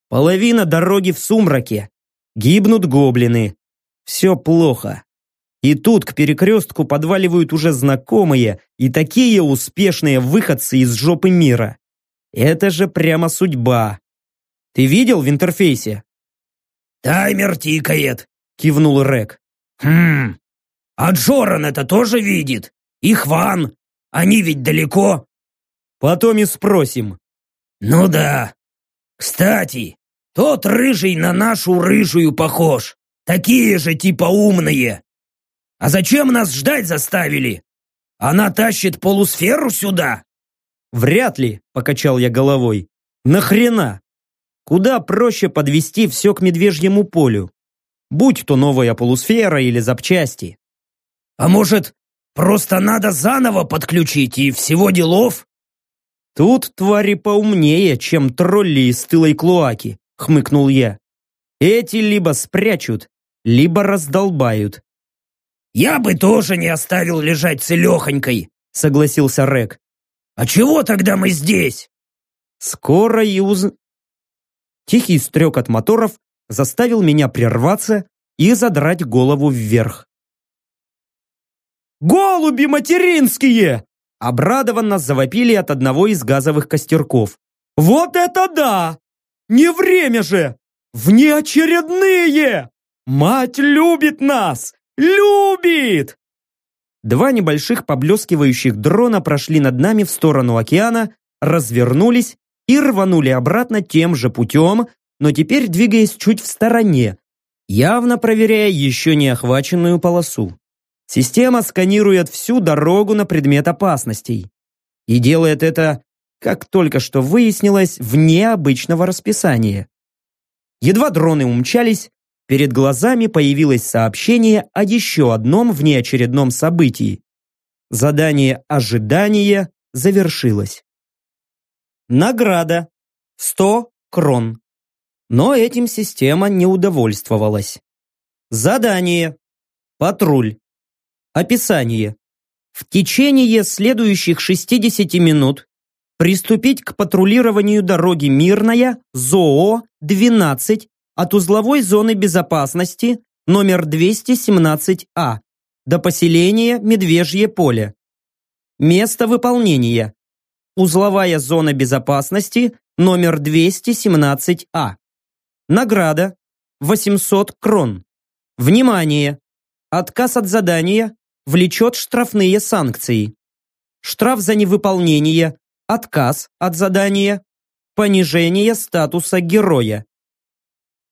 «Половина дороги в сумраке. Гибнут гоблины. Все плохо. И тут к перекрестку подваливают уже знакомые и такие успешные выходцы из жопы мира. Это же прямо судьба. Ты видел в интерфейсе? «Таймер тикает», — кивнул Рек. «Хм, а Джоран это тоже видит? И Хван? Они ведь далеко?» «Потом и спросим». «Ну да. Кстати, тот рыжий на нашу рыжую похож. Такие же типа умные. А зачем нас ждать заставили? Она тащит полусферу сюда?» «Вряд ли», — покачал я головой. «Нахрена? Куда проще подвести все к медвежьему полю? Будь то новая полусфера или запчасти. А может, просто надо заново подключить и всего делов? Тут твари поумнее, чем тролли из тылой клоаки, хмыкнул я. Эти либо спрячут, либо раздолбают. Я бы тоже не оставил лежать целехонькой, согласился Рек. А чего тогда мы здесь? Скоро и уз... Тихий стрек от моторов заставил меня прерваться и задрать голову вверх. «Голуби материнские!» Обрадованно завопили от одного из газовых костерков. «Вот это да! Не время же! Внеочередные! Мать любит нас! Любит!» Два небольших поблескивающих дрона прошли над нами в сторону океана, развернулись и рванули обратно тем же путем, но теперь двигаясь чуть в стороне, явно проверяя еще не охваченную полосу. Система сканирует всю дорогу на предмет опасностей. И делает это, как только что выяснилось, вне обычного расписания. Едва дроны умчались, перед глазами появилось сообщение о еще одном внеочередном событии. Задание ожидания завершилось. Награда. 100 крон. Но этим система не удовольствовалась. Задание. Патруль. Описание. В течение следующих 60 минут приступить к патрулированию дороги Мирная, ЗОО 12 от узловой зоны безопасности номер 217А до поселения Медвежье поле. Место выполнения. Узловая зона безопасности номер 217А. Награда 800 крон. Внимание! Отказ от задания влечет штрафные санкции. Штраф за невыполнение, отказ от задания, понижение статуса героя.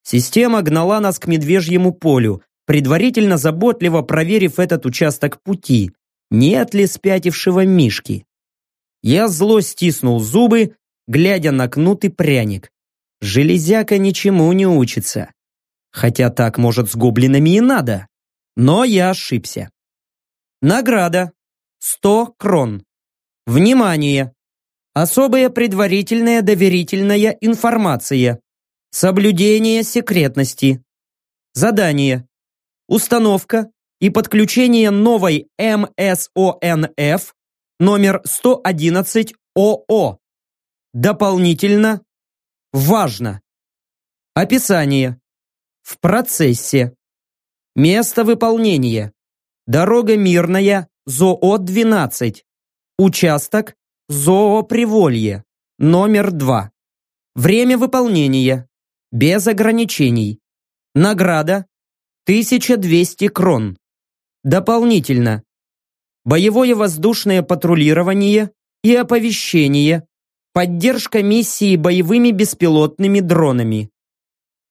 Система гнала нас к Медвежьему полю, предварительно заботливо проверив этот участок пути, нет ли спятившего Мишки. Я зло стиснул зубы, глядя на кнут и пряник. Железяка ничему не учится. Хотя так, может, с гоблинами и надо. Но я ошибся. Награда. 100 крон. Внимание! Особая предварительная доверительная информация. Соблюдение секретности. Задание. Установка и подключение новой МСОНФ номер 111 ОО. Дополнительно. Важно. Описание. В процессе. Место выполнения. Дорога Мирная, ЗОО-12. Участок ЗОО-Приволье. Номер 2. Время выполнения. Без ограничений. Награда 1200 крон. Дополнительно. Боевое воздушное патрулирование и оповещение. Поддержка миссии боевыми беспилотными дронами.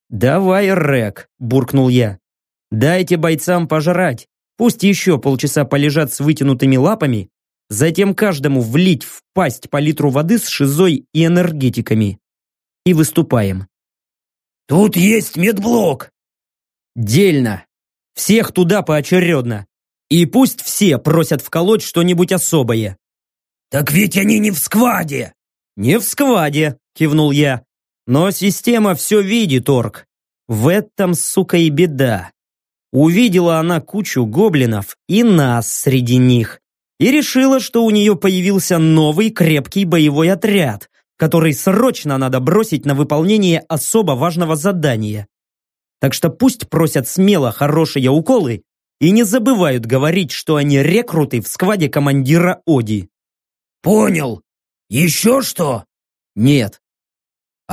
«Давай, Рек», – буркнул я. «Дайте бойцам пожрать. Пусть еще полчаса полежат с вытянутыми лапами, затем каждому влить в пасть по литру воды с шизой и энергетиками. И выступаем». «Тут есть медблок!» «Дельно. Всех туда поочередно. И пусть все просят вколоть что-нибудь особое». «Так ведь они не в скваде!» «Не в скваде», – кивнул я. Но система все видит, орк. В этом, сука, и беда. Увидела она кучу гоблинов и нас среди них. И решила, что у нее появился новый крепкий боевой отряд, который срочно надо бросить на выполнение особо важного задания. Так что пусть просят смело хорошие уколы и не забывают говорить, что они рекруты в скваде командира Оди. Понял. Еще что? Нет,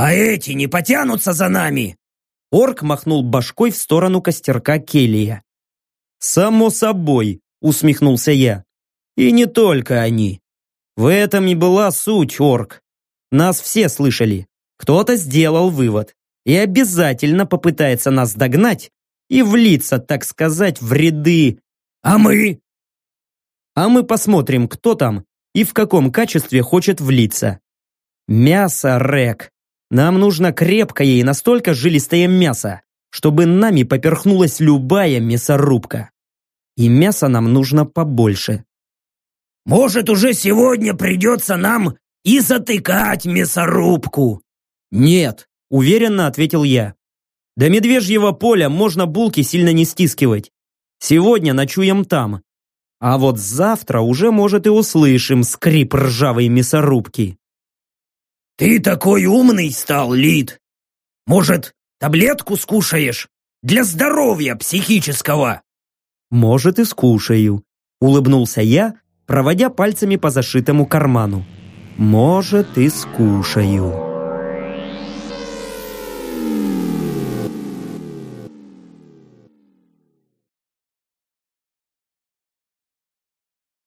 «А эти не потянутся за нами?» Орк махнул башкой в сторону костерка Келия. «Само собой», — усмехнулся я. «И не только они. В этом и была суть, орк. Нас все слышали. Кто-то сделал вывод и обязательно попытается нас догнать и влиться, так сказать, в ряды. А мы? А мы посмотрим, кто там и в каком качестве хочет влиться. Мясо, Рек. Нам нужно крепкое и настолько жилистое мясо, чтобы нами поперхнулась любая мясорубка. И мяса нам нужно побольше. Может, уже сегодня придется нам и затыкать мясорубку? Нет, уверенно ответил я. До медвежьего поля можно булки сильно не стискивать. Сегодня ночуем там. А вот завтра уже, может, и услышим скрип ржавой мясорубки. «Ты такой умный стал, Лид! Может, таблетку скушаешь? Для здоровья психического!» «Может, и скушаю», — улыбнулся я, проводя пальцами по зашитому карману. «Может, и скушаю».